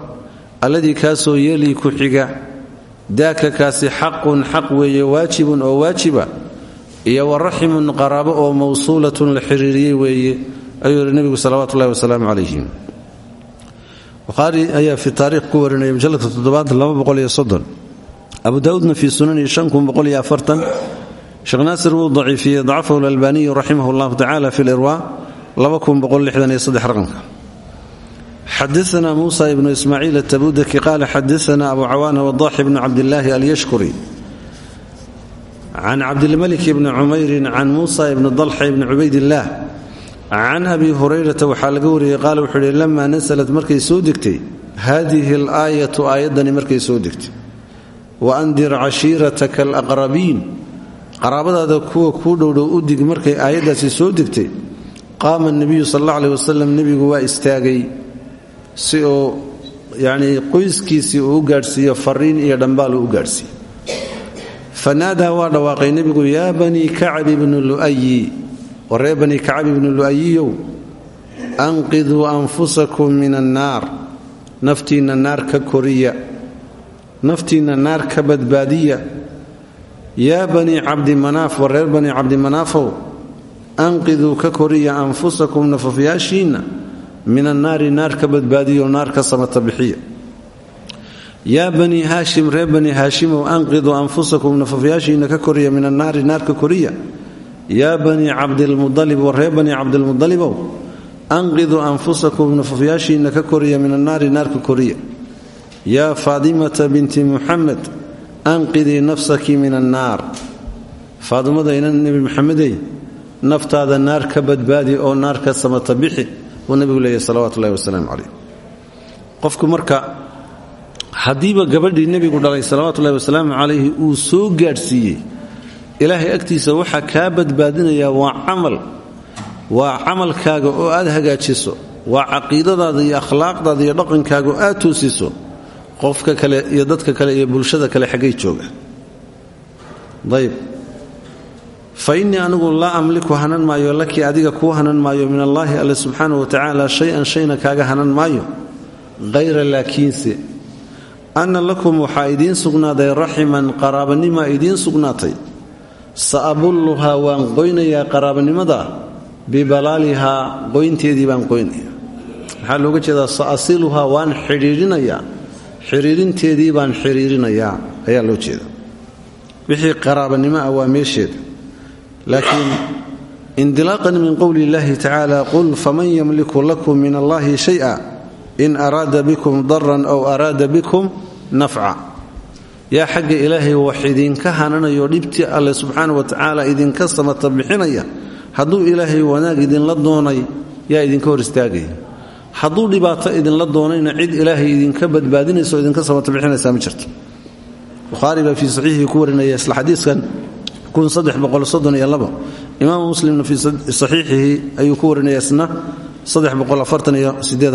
alladii kaasoo yeelii ku xiga. Daaka kaasi xaqun xaq weeye waajibun oo waajiba. Iyo wa raximun qaraabo oo mawsuulatun la xiriiriyey weeye. Ayuu yidhi nebigu salawatu ullahi wasalaamu calayhi bukhaari ayaa fi taariikh ku warinaya mujalladka toddobaad abu daawuudna fii sunanihi sheekh naasir wuu daciifiyey dacafahu lalbaaniyu raximah llahu tacala fi lirwa xadaana muusa ibnu ismaaciil atabudaki qaala xadaana abu cawaana wadax bnu cabdillaahi alyashkuri. Can cabdilmalik bni cumayrin can muusa ibni dalxa ibni cubaydillaah can abi hurayrata waxaa laga wariyey qaala wuxuu ihi lamaa nasalat markay soo degtay haadihi alaayatu aayaddani markay soo degtay. Wa andir cashiirataka alaqrabiin. Qaraabadaada kuwa kuu dhowdhow u dig markay aayaddaasi soo degtay qaama nebiyu sal alla aleh wasalam nebigu waa istaagay si uu yanii qoyskiisii uu u gaadhsiiyo fariin iyo dhambaal uu u gaadhsiiye fanaadaa waa dhawaaqay nebigu yaa banii kacab ibnu lu'ayi waree banii kacab ibnu lu'ayiyow anqiduu anfusakum min annaar naftiinna naar ka koriya naftiinna naar ka badbaadiya. Yaa banii cabdimanaaf wareer banii cabdimanaafow anqiduu ka koriya anfusakum nafafyaashiinna min annaari naar ka badbaadiyo naar ka samata bixiya yaa banii haashim reer banii haashimow anqiduu anfusakum ka koriya min annaari naar ka koriya yaa banii cabdilmualib waree banii cabdilmudalibow anqiduu anfusakum nafafyaashiinna ka koriya min annaari naar ka koriya. Yaa faadimata binti muxamed anqidii nafsaki min annaar faadimadayna nebi maxamedey naftaada naar ka badbaadi oo naar ka samata bixi buu nebigu leeyahy salawatu ullahi wasalaamu qofku marka haddiiba gabadhii nebigu dhalay salawatullahi wasalaamu calayhi uu soo gaadhsiiyey ilaahay agtiisa waxaa kaa badbaadinayaa waa camal waa camalkaaga oo aad hagaajiso waa caqiidadaada iyo akhlaaqdaada iyo dhaqankaaga oo aad toosiso qofka kale iyo dadka kale iyo bulshada kale xaggay jooga ayb fa innii anigu laa amliku hanan maayo lakii adiga kuu hanan maayo min allaahi alle subxaana wa tacaala shay-an shayna kaaga hanan maayo hayra laakiinse. Anna lakum waxaa idiin sugnaaday raximan qaraabanima idiin sugnaatay sa abulluhaa waan qoynayaa qaraabanimada bibalaalihaa qoynteedii baan qoynaya maxaa looga jeedaa sa asiluhaa waan xidhiirinayaa xiriirinteedii baan xiriirinayaa ayaa loo jeeda wixii qaraabanimo ah laakiin indilaaqan min qowli illahi tacaala qul faman yamliku lakum min allahi shaya? In araada bikum daran aw araada bikum nafca yaa xagga ilaahay wax idinka hananayo dhibtii alle subxaana wa tacaala idinka samata bixinaya hadduu ilaahay wanaag idinla doonay yaa idinka hor istaagaya. Hadduu dhibaato idinla doonayna cid ilaahay idinka badbaadinaysa oo idinka samata bixinaysaa ma jirto. Bukhaari baa fii saxiixii ku warinaya isla xadiiskan imaamu muslimna fii saxiixihi ayuu ku warinaya isna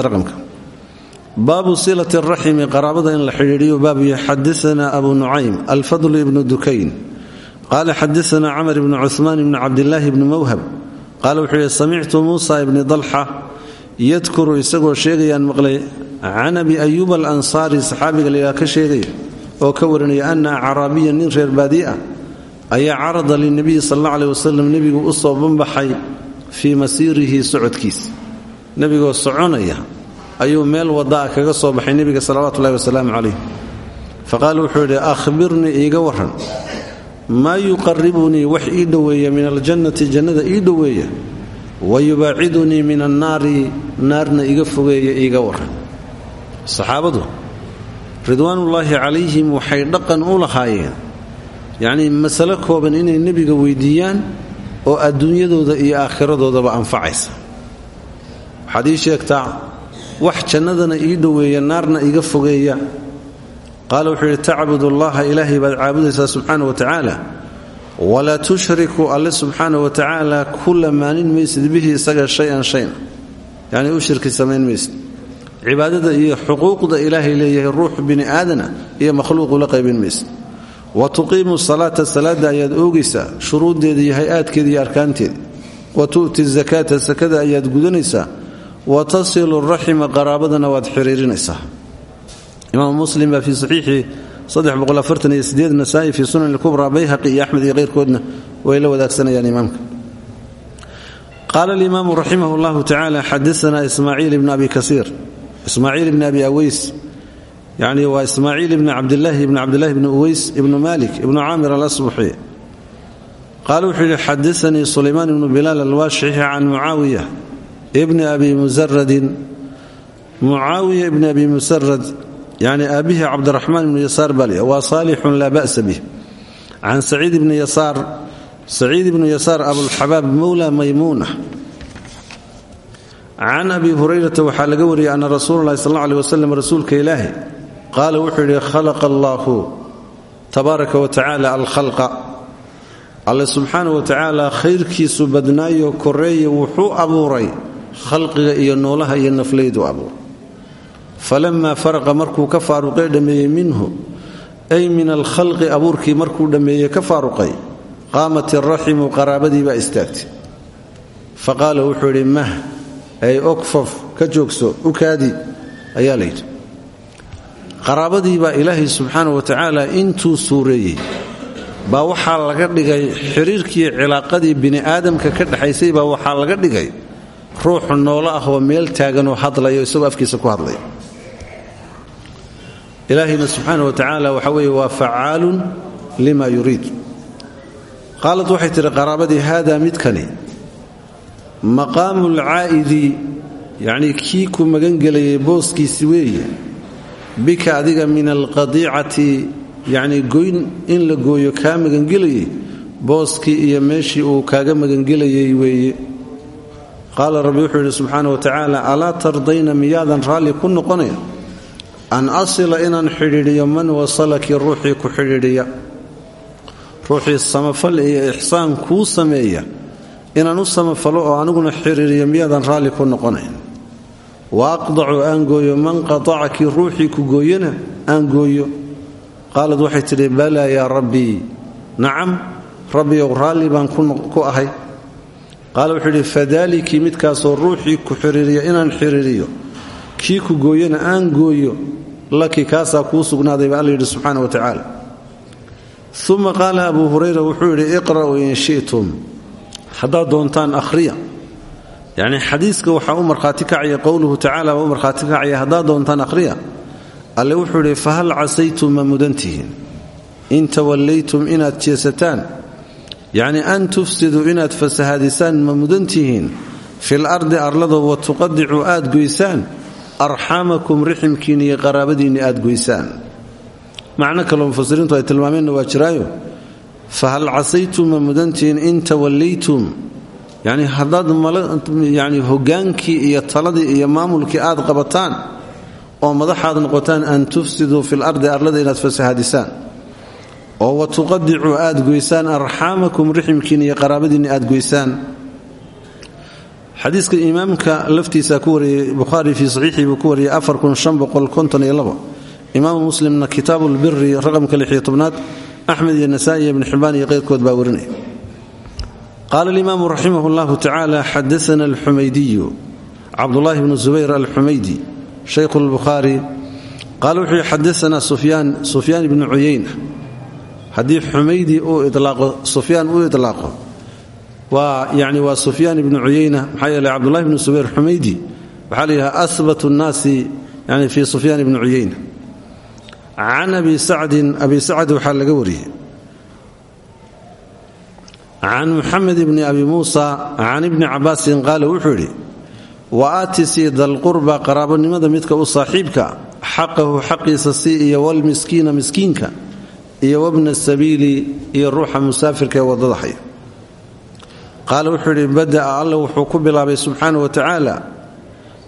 raqamka baabu silati raximi qaraabada in la xidhiidhiyo baabu xadaana abu nucaym alfadl ibnu dukayn. Qaala xadaana camr ibni cuثmaan ibni cabdilaahi bni mawhab. Qaala wuxuu yihi samictu muusa ibni dalxa yadkuru isagoo sheegayaan maqlay can abi ayuub alansaari saxaabiga laydhaha ka sheegaya oo ka warinaya ana acraabiya nin reer baadiye ah ayaa carada linabiyi sal alla aleh wasalam nebigu u soo banbaxay fii masiirihi soconaya ayuu meel wadaa kaga soo baxay nebiga salawaatu ullahi wasalaamu calayh. Faqaala wuxuu yidhi ahbirnii iiga waran maa yuqaribunii wax ii dhoweeya min aljannati jannada ii dhoweeya. Wa yubaacidunii min annaari naarna iga fogeeya iiga waran saxaabadu ridwaanullaahi calayhim waxay dhaqan u lahaayeen. Yacnii masalo kooban inay nebiga weydiiyaan oo adduunyadooda iyo aakhiradoodaba anfacaysa. Waxaad ii sheegtaa wax jannadana ii dhoweeya naarna iga fogeeya. Qaala wuxuu yidhi tacbud allaha ilaahay baad caabudaysaa subxaana wa tacaala. Walaa tushriku alle subxaana wa tacaala ku lamaanin maysid bihi isaga shay-an shayna yacnii u shirki samayn maysid. Cibaadada iyo xuquuqda ilaahay leeyahay ruux bini aadana iyo makhluuqu la qaybin maysid. Wa tuqiimu salaata salaada ayaad oogaysaa shuruuddeeda iyo hay'aadkeeda iyo arkaanteeda. Wa tu'ti zakaata sakada ayaad gudanaysaa wa tasilu raxima qaraabadana waad xiriirinaysaa imaam muslim baa fii saxiixii nasaa'i fii sunan ilkubra bayhaqi iyo axmed iyo keyrkoodna way la wadaagsanayaan imaamka qaala alimaamu raximah llahu tacala xadaana ismaaciil ibn abi kasiir ismaaciil ibn abi aweys yani waa ismaaciil ibn cabdilaahi ibn cabdilahi ibni uweys ibnu malik ibnu caamir alasbuxi qaala wuxuu yidhi xadaanii sulaymaan ibnu bilaal alwaashixi can mucaawiya ibni abi musaradin mucaawiya ibni abi musarad yani aabihi cabdiraxmaan ibnu yasaar baa leh waa saalixun laa ba'sa bih. Can saciid ibni yasaar saciid ibnu yasaar abulxabaab mowla maymuuna. Can abi hurayrata waxaa laga wariyey ana rasuula llahi sal alla aleh wasalam rasuulka ilaahi qaala wuxuu yidhi khalaqa allaahu tabaaraka wa tacaala alkhalqa. Alle subxaana wa tacaala khayrkiisu badnaayo khalqiga iyo noolaha iyo naflaydu abuuray falamaa faraqa markuu ka faaruqay dhammeeyey minhu ay min alkhalqi abuurkii markuu dhammeeyey ka faaruqay qaamat iraximu qaraabadii baa istaagtay. Fa qaala yidhi mah ay okfaf ka joogso u kaadi ayaa layidhi qaraabadii baa ilaahay wa tacaala intuu suureeyey baa waxaa laga dhigay xiriirkii cilaaqadii bini aadamka ka dhexaysay baa waxaa laga dhigay ruuxu noolo ah oo meel taaganoo hadlayo isagoo afkiisa ku hadlaya ilaahayna subxaana wa tacaala waxa weeye waa facaalun lima yuriid qaalad waxay tidhi qaraabadii haada midkani maqaamu lcaa'idi yacnii kii ku magangelayay booskiisi weeye bika adiga min alqadiicati yacnii goyn in la gooyo kaa magangelayay booskii iyo meeshii uu kaaga magangelayay weeye qaala rabbi wuxuu yidhi subxaana wa tacaala alaa tardayna miyaadan raalli ku noqonayn an asila inaan xidhiidhiyo man wasalakii ruuxii ku xidhiidhiya? Ruuxii samafal iyo ixsaan kuu sameeya? Inaan u samafalo oo aniguna xiriiriyo miyaadan raalli ku noqonayn? Wa aqdacu aan gooyo man qatacakii ruuxii ku gooyana aan gooyo. Qaalad waxay tidhi balaa yaa rabbii nacam rabbiyow raalli baan ku ahay qaala wuxuu yidhi fadaalikii midkaasoo ruuxii ku xiriiriya inaan xiriiriyo kii ku gooyana aan gooyo laki kaasaa kuu sugnaaday baa alla yidhi subxaana wa tacaala. Uma qaala abuu hurayra wuxuu yidhi iqra'uu in shi'tum. Haddaad doontaan akhriya. Yacnii xadiiska waxaa u markhaati kacaya qowluhu tacala waa u markhaati kacaya haddaad doontaan akhriya alle wuxuu yidhi fahal casaytum ma mudantihiin in tawallaytum inaad jeesataan yacnii an tufsiduu inaad fasahaadisaan ma mudantihiin fil ardi arlada wa tuqadicuu aad goysaan. Arxamakum riximkiinna iyo qaraabadiinni aad goysaan. Macno kaloo mufasiriintu ay tilmaameenna waa jiraayo. Fahal casaytum ma mudantihiin in tawallaytum. Yacni haddaad yani hogaankii iyo taladii iyo maamulkii aad qabataan oo madaxaad noqotaan an tufsiduu fil ardi inaad fasahaadisaan oo wa tuqadicuu aad goysaan arxaamakum riximkiin iyo qaraabadiinni aad goysaan. Xadiiska imaamka laftiisa ku wariyey bukhaari fii saxiixii buu ku wariyey imaamu muslimna kitaabu lbiri raqamka lixiyo tobnaad axmed iyo nasa'i iyo ibn xibaan iyo qeyrkood baa warinaya qaala alimaamu raximah llahu tacaala xadaana alxumaydiyu cabdullaahi bnu zubayr alxumaydi shaykhu lbukhaari qaala wuxuu yihi xadaana sufyaan ibnu cuyayna haddii xumaydi uu ilaaqo sufyaan uu idlaaqo waa yani waa sufyaan ibnu cuyayna maxaa yeele cabdullahi bnu zubayr xumaydi waxaa la yidhaha ahbat nnaasi yani fii sufyaan ibni cuyayna can abi sacdin abi sacd waxaa laga wariyey. Can muxamed bni abi muusa can ibni cabaasin qaala wuxuu yidhi wa aati sii dalqurba qaraabonimada midka u saaxiibka xaqahu xaqiisa sii iyo walmiskiina miskiinka iyo wabna sabiili iyo ruuxa musaafirka ee waddada haya. Wuxuu yidhi bada'a alla wuxuu ku bilaabay subxaana wa tacaala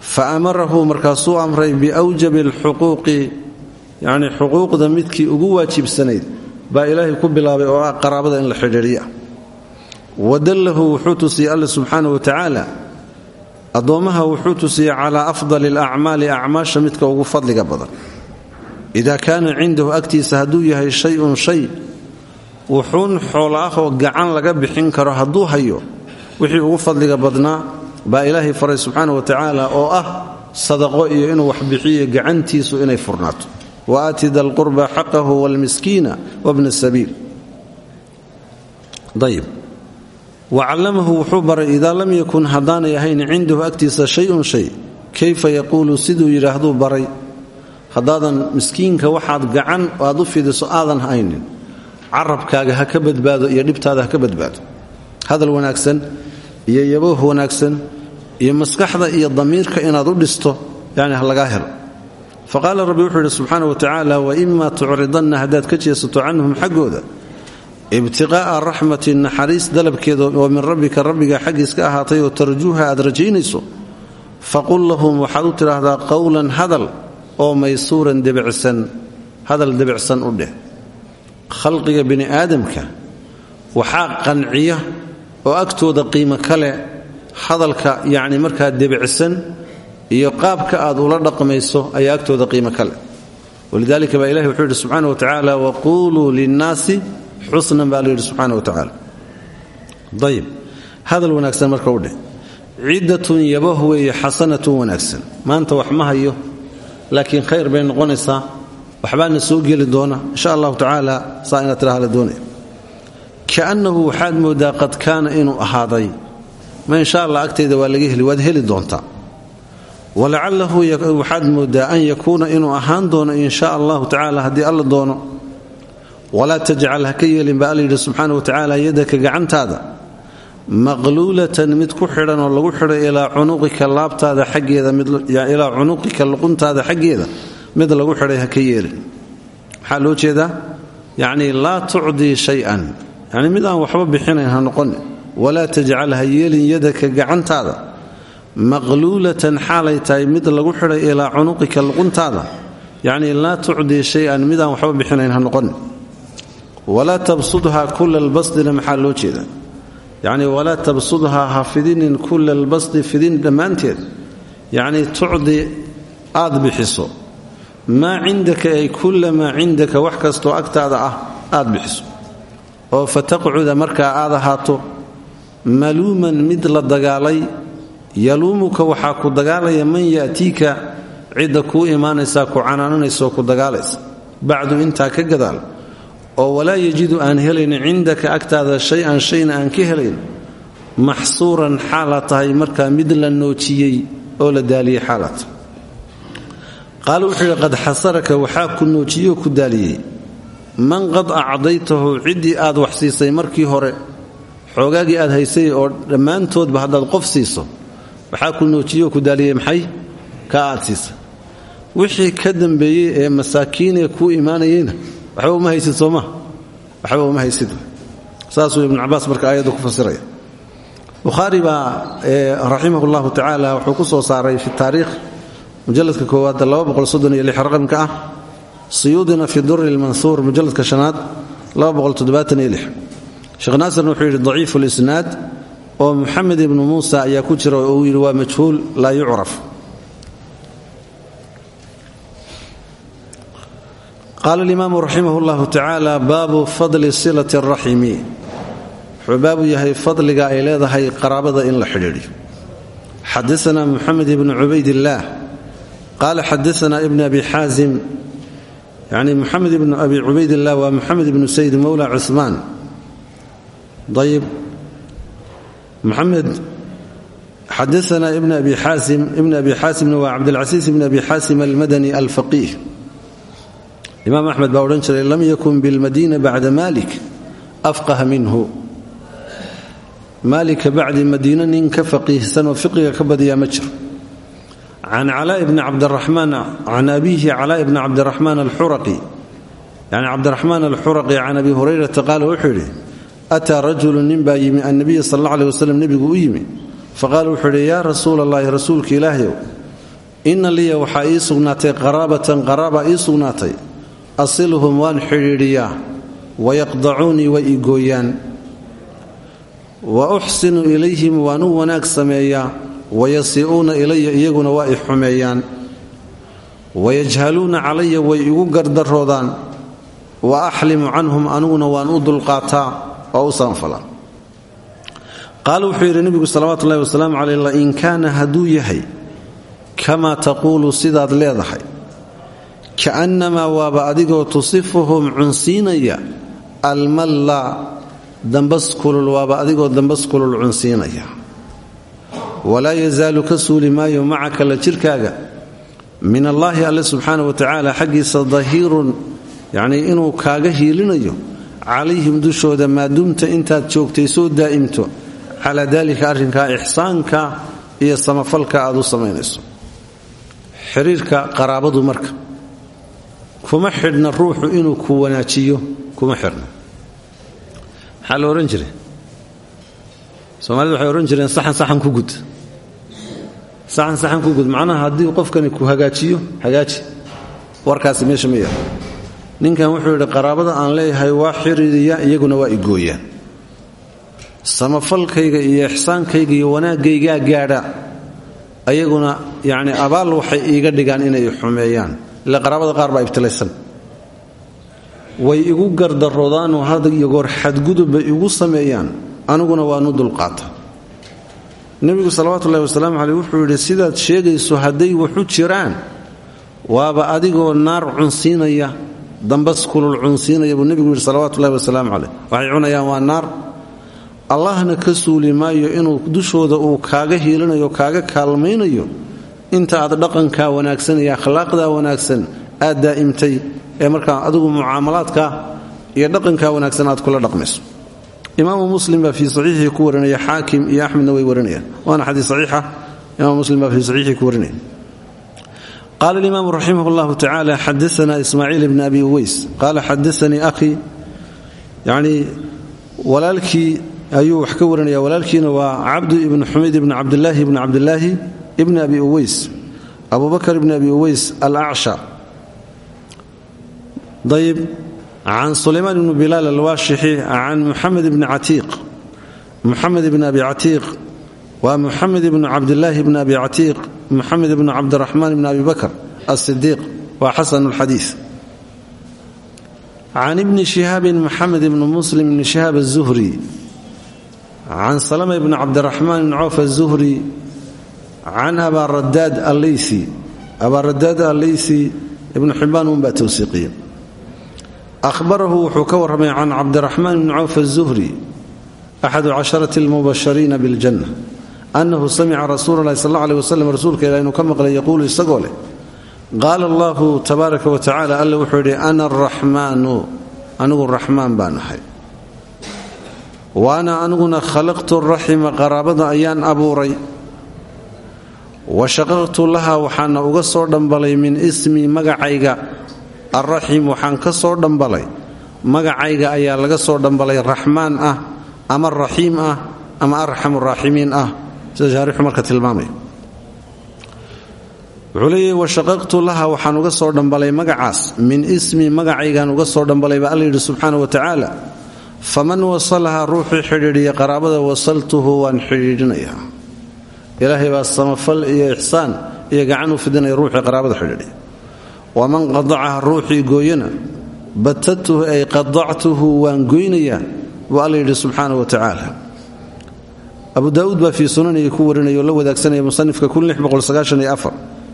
fa amarahu markaasuu amray biwjabi alxuquuqi yacnii xuquuqda midkii ugu waajibsanayd baa ilaahay ku bilaabay oo ah qaraabada in la xidhiidhiya. Wadallahu wuxuu tusiyey alla subxaana wa tacaala addoommaha wuxuu tusiyey calaa afdali alacmaali acmaasha midka ugu fadliga badan idaa kaana cindahu agtiisa hadduu yahay shay-un shay wuxuun xoolo ah oo gacan laga bixin karo hadduu hayo wixii ugu fadliga badnaa baa ilaahay faray subxaana wa tacaala oo ah sadaqo iyo inuu wax bixiyo gacantiisu inay furnaato. Wa aati da lqurba xaqahu wlmiskiina wabna sabiil. Ayb wa callamahu wuxuu baray idaa lam yakun haddaanay ahayn cindahu agtiisa shay-un shay kayfa yaquulu siduu yidhaahduu baray haddaadan miskiinka waxaad gacan aad u fidiso aadan haynin carabkaaga ha ka badbaado iyo dhibtaada ha ka badbaado. Hadal wanaagsan iyo yabooh wanaagsan iyo maskaxda iyo damiirka inaad u dhisto yani ha lagaa helo. Faqaala rabbi wuxuu yidhi wa tacaala waima tucridanna haddaad ka jeesato canhum xaggooda ibtiqaa'a naxariis dalabkeeda oo min rabbika rabbiga xaggiis ka ahaatay oo tarjuuha aad rajaynayso faqul lahum waxaad u tidhaahdaa qowlan hadal oo maysuuran debicsan hadal debicsan u dheh. Khalqiga bini aadamka waxaa qanciya oo agtooda qiimo kale hadalka yacni markaa debicsan iyo qaabka aad ula dhaqmayso ayaa agtooda qiimo kale walidaalika baa ilahi wuxuu yidhi subxaana wa tacaala waquuluu linnaasi xusnan baa la yidhi subxaana wa tacaala. Ayib hadal wanaagsan marka u dheh. Ciddatun yaboh weeye xasanatun wanaagsan. Maanta wax ma hayo laakiin khayr bay noqonaysaa. Waxbaana soo geli doona. Insha allahu tacaala saa inaad tidhaha la doonaya kaannahu waxaad mooddaa qad kaana inuu ahaaday. Ma insha allah agtayda waa laga heli waad heli doontaa walacalahu waxaad mooddaa an yakuuna inuu ahaan doono in sha allahu tacaala haddii alla doono. Walaa tajcal ha ka yeelin baa alla yidhi subxaana wa tacaala yadaka gacantaada maqluulatan mid ku xidhan oo lagu xidhay ilaa cunuqika laabtaada xaggeeda ilaa cunuqika luquntaada xaggeeda mid lagu xidhay ha ka yeelin. Maxaa loo jeedaa yacnii laa tucdii shay-an. Mid aan waxba bixinayn ha noqon. Walaa tajcal yeelin yadaka gacantaada. Maqluulatan xaalay mid lagu xidhay ilaa cunuqika luquntaada. Yacnii laa tucdii shay-an mid aan waxba bixinayn ha noqon. Walaa tabsudha kula albasdina maxaa loo jeeda yacni walaa tabsudhaa ha fidinin kula albasdi fidin dhammaanteed. Yacnii tucdi aad bixiso. Maa cindaka ay kulla maa cindaka wax kastoo agtaada ah aad bixiso. Oo fataqcuda markaa aad ahaato maluuman mid la dagaalay yaluumuka waxaa ku dagaalaya man ya'tiika cidda kuu imaanaysaa ku canaananaysaoo ku dagaalaysa. Bacdu intaa ka gadaal oo walaa yajidu aan helayn cindaka agtaada shay-an shayna aan ka helayn maxsuuran xaala tahay markaa mid la noojiyey oo la daaliyey xaalata qaala wuxuu yidhi qad xasaraka waxaa ku noojiyey oo ku daaliyey. Man qad acdaytahu ciddii aad wax siisay markii hore xoogaagii aad haysay oo dhammaantoodba haddaad qof siiso waxaa ku noojiyey oo ku daaliyey maxay? Ka aad siisay. Wixii ka dambeeyey ee masaakiinee kuu imaanayeyna waxba uma haysid sooma waxba uma haysid. Saasuu ibnu cabaas marka aayaddu ku fasiraya. Bukhaari baa raximah llahu wuxuu ku soo saaray fi taariikh mujaladka koowaad raqamka ah siyuudina fi duri lmanhuur mujaladka shanaad sheekh naasirna wuxuu yidhi daciifu lisnaad oo muxamed ibnu muusa ayaa ku jira oo uu yidhi waa majhuul laa yucraf qaala alimaamu raximah llahu tacaala baabu fadli silati araximi wuxuu baabu yahay fadliga ay leedahay qaraabada in la xidhiidhiyo. xadaana muxamed ibnu cubaydillaah qaala xadaana ibn abi xaazim yani muxamed ibnu abi cubaydillah waa muxamed ibnu sayd mowla cumaan ayib muxamed xadaana ibn abi xaasim ibn abi xaasimna waa cabdilcasiis ibn abi xaasim almadani alfaqiih imaam axmed baa odhan lam yakun bilmadiina bacda malik afqaha minhu. Maalika bacdi madiina nin ka faqiihsan oo fiqiga ka badiyaa ma jiro. Can calaa bni cabdiraxmaan can abiihi calaa bni cabdiraxmaan alxuraqi yani cabdiraxmaan alxuraqi can abi hurayrata qaala wuxuu yidhi ataa rajulu nin baa yimi annabiya sal alla aleh waslem nebigu u yimi. Faqaala wuxuu yidhi yaa rasuula allahi rasuulka ilaahyow inna liya waxaa ii sugnaatay qaraabatan qaraaba ii sugnaatay asiluhum waan xidhiidhiyaa wayaqdacuunii way ii gooyaan. Wa uxsinu ilayhim waan u wanaag sameeyaa wayasii'uuna ilaya iyaguna waa i xumeeyaan. Wayajhaluuna calaya way igu gardaroodaan wa axlimu canhum aniguna waan u dulqaataa oo u saanfalaa qaala wuxuu yidhi nebigu salawaatu ullahi wasalaamu caleyh lain kaana hadduu yahay kamaa taquulu sidaad leedahay ka'annamaa waaba adigoo tusifuhum cunsiinaya. Almalla dambaskulul waaba adigoo dambaskulul cunsiinaya. Walaa yazaalu ka suuli maayo macaka la jirkaaga. Min allaahi alle subxaana wa tacaala xaggiisa dahiirun yacnii inuu kaaga hiilinayo. Calayhim dushooda maadumta intaad joogtay soo daa'imto. Calaa daalika arrinkaa ixsaanka iyo samafalka aad u samaynayso xiriirka qaraabadu marka kuma xidhna ruuxu inuu ku wanaajiyo? Kuma xidhna. Maxaa la odhan jiray? Soomaalida waxay odhan jireen saxan saxan ku gud. Saxan saxan ku gud. Macnaha haddii qofkani ku hagaajiyo hagaaji. Warkaasi meesha ma yaha ninkan wuxuu yidhi qaraabada aan leeyahay waa xiriiriya iyaguna waa igooyaan samafalkayga iyo ixsaankayga iyo wanaaggaygaa gaadha. Ayaguna yacni abaal waxay iiga dhigaan inay xumeeyaan ila qaraabada qaar baa ibtilaysan. Way igu gardaroodaanoo had iyo goor xadgudub bay igu sameeyaan aniguna waanu dulqaata. Nebigu salawatullahi wasalaamu caleyh wuxuu yidhi sidaad sheegayso hadday waxu jiraan waaba adigoo naar cunsiinaya dambas kulul cunsiinaya buu nebigu yidhi salawatullahi wasalaamu waxay cunayaan waa naar. Allahna ka suuli maayo inuu dushooda uu kaaga hiilinayo kaaga kaalmaynayo inta aad dhaqankaa wanaagsan iyo akhlaaqdaa wanaagsan aad daa'imtay ee markaa adigu mucaamalaadka iyo dhaqankaa wanaagsan aad kula dhaqmayso. Imaamu muslim baa fii saxiixii ku warinaya xaakim iyo axmedna way warinayaan. Waana xadiis saxiixa. Imam muslim baa fii saxiixii ku warinaya qaala alimaamu raximah llahu tacaala xadaana ismaaciil ibni abi uweys qaala xadaanii akhii yacnii walaalkii ayuu wax ka warinaya walaalkiina waa cabdu ibni xumayd ibni cabdilaahi ibni cabdilaahi ibni abi uweys abu bakr ibni abi uweys alacsha ayb can sulaymaan ibni bilaal alwaashixi can muxamed ibni catiiq muxamed ibni abi catiiq waa muxamed ibnu cabdilaahi ibni abi catiiq muxamed ibnu cabdiraxmaan ibni abi bakr asidiiq waa xasan lxadiis can ibni shihaabin muxamed ibni muslim ibni shihaab azuhri can salama ibni cabdiraxmaan ibni cawf azuhri can abaa radaad alleysi abaa radaad alleysi ibnu xibbaan unbaa towsiiqiya ahbarahu wuxuu ka warramay can cabdiraxmaan bni cawf azuhri axadu casharati almubashariina biljanna annahu samica rasuula lahi sal alla aleh wasalam rasuulka ilah inuu ka maqlay yaquulu isagoo leh qaala allahu tabaaraka wa tacala alla wuxuu yidhi ana araxmaanu anigu raxmaan baan ahay. Wa ana aniguna khalaqtu raxima qaraabada ayaan abuuray wa shaqaqtu laha waxaana uga soo dhambalay min ismii magacayga. Arraxiim waxaan ka soo dhambalay. Magacayga ayaa laga soo dhambalay raxmaan ah ama raxiim ah ama arxamu raaximiin ah. Sida shaarixu marka tilmaamaya wuxuu leeyahy washaqaqtu laha waxaan uga soo dhambalay magacaas. Min ismi magacaygaan uga soo dhambalay baa alla yidhi subxaana wa tacaala faman wasalaha ruuxii xidhiidhiya qaraabada wasaltuhu waan xidhiidhinayaa ilaahay baa samafal iyo ixsaan iyo gacan u fidinaya ruuxii qaraabada xidhiidhiya waman qadacaha ruuxii gooyana batadtuhu ay qadactuhu waan goynayaa buu alla yidhi wa tacaala. Abu daa'uud baa fii sunanihi ku warinaya oo la wadaagsanaya musanifka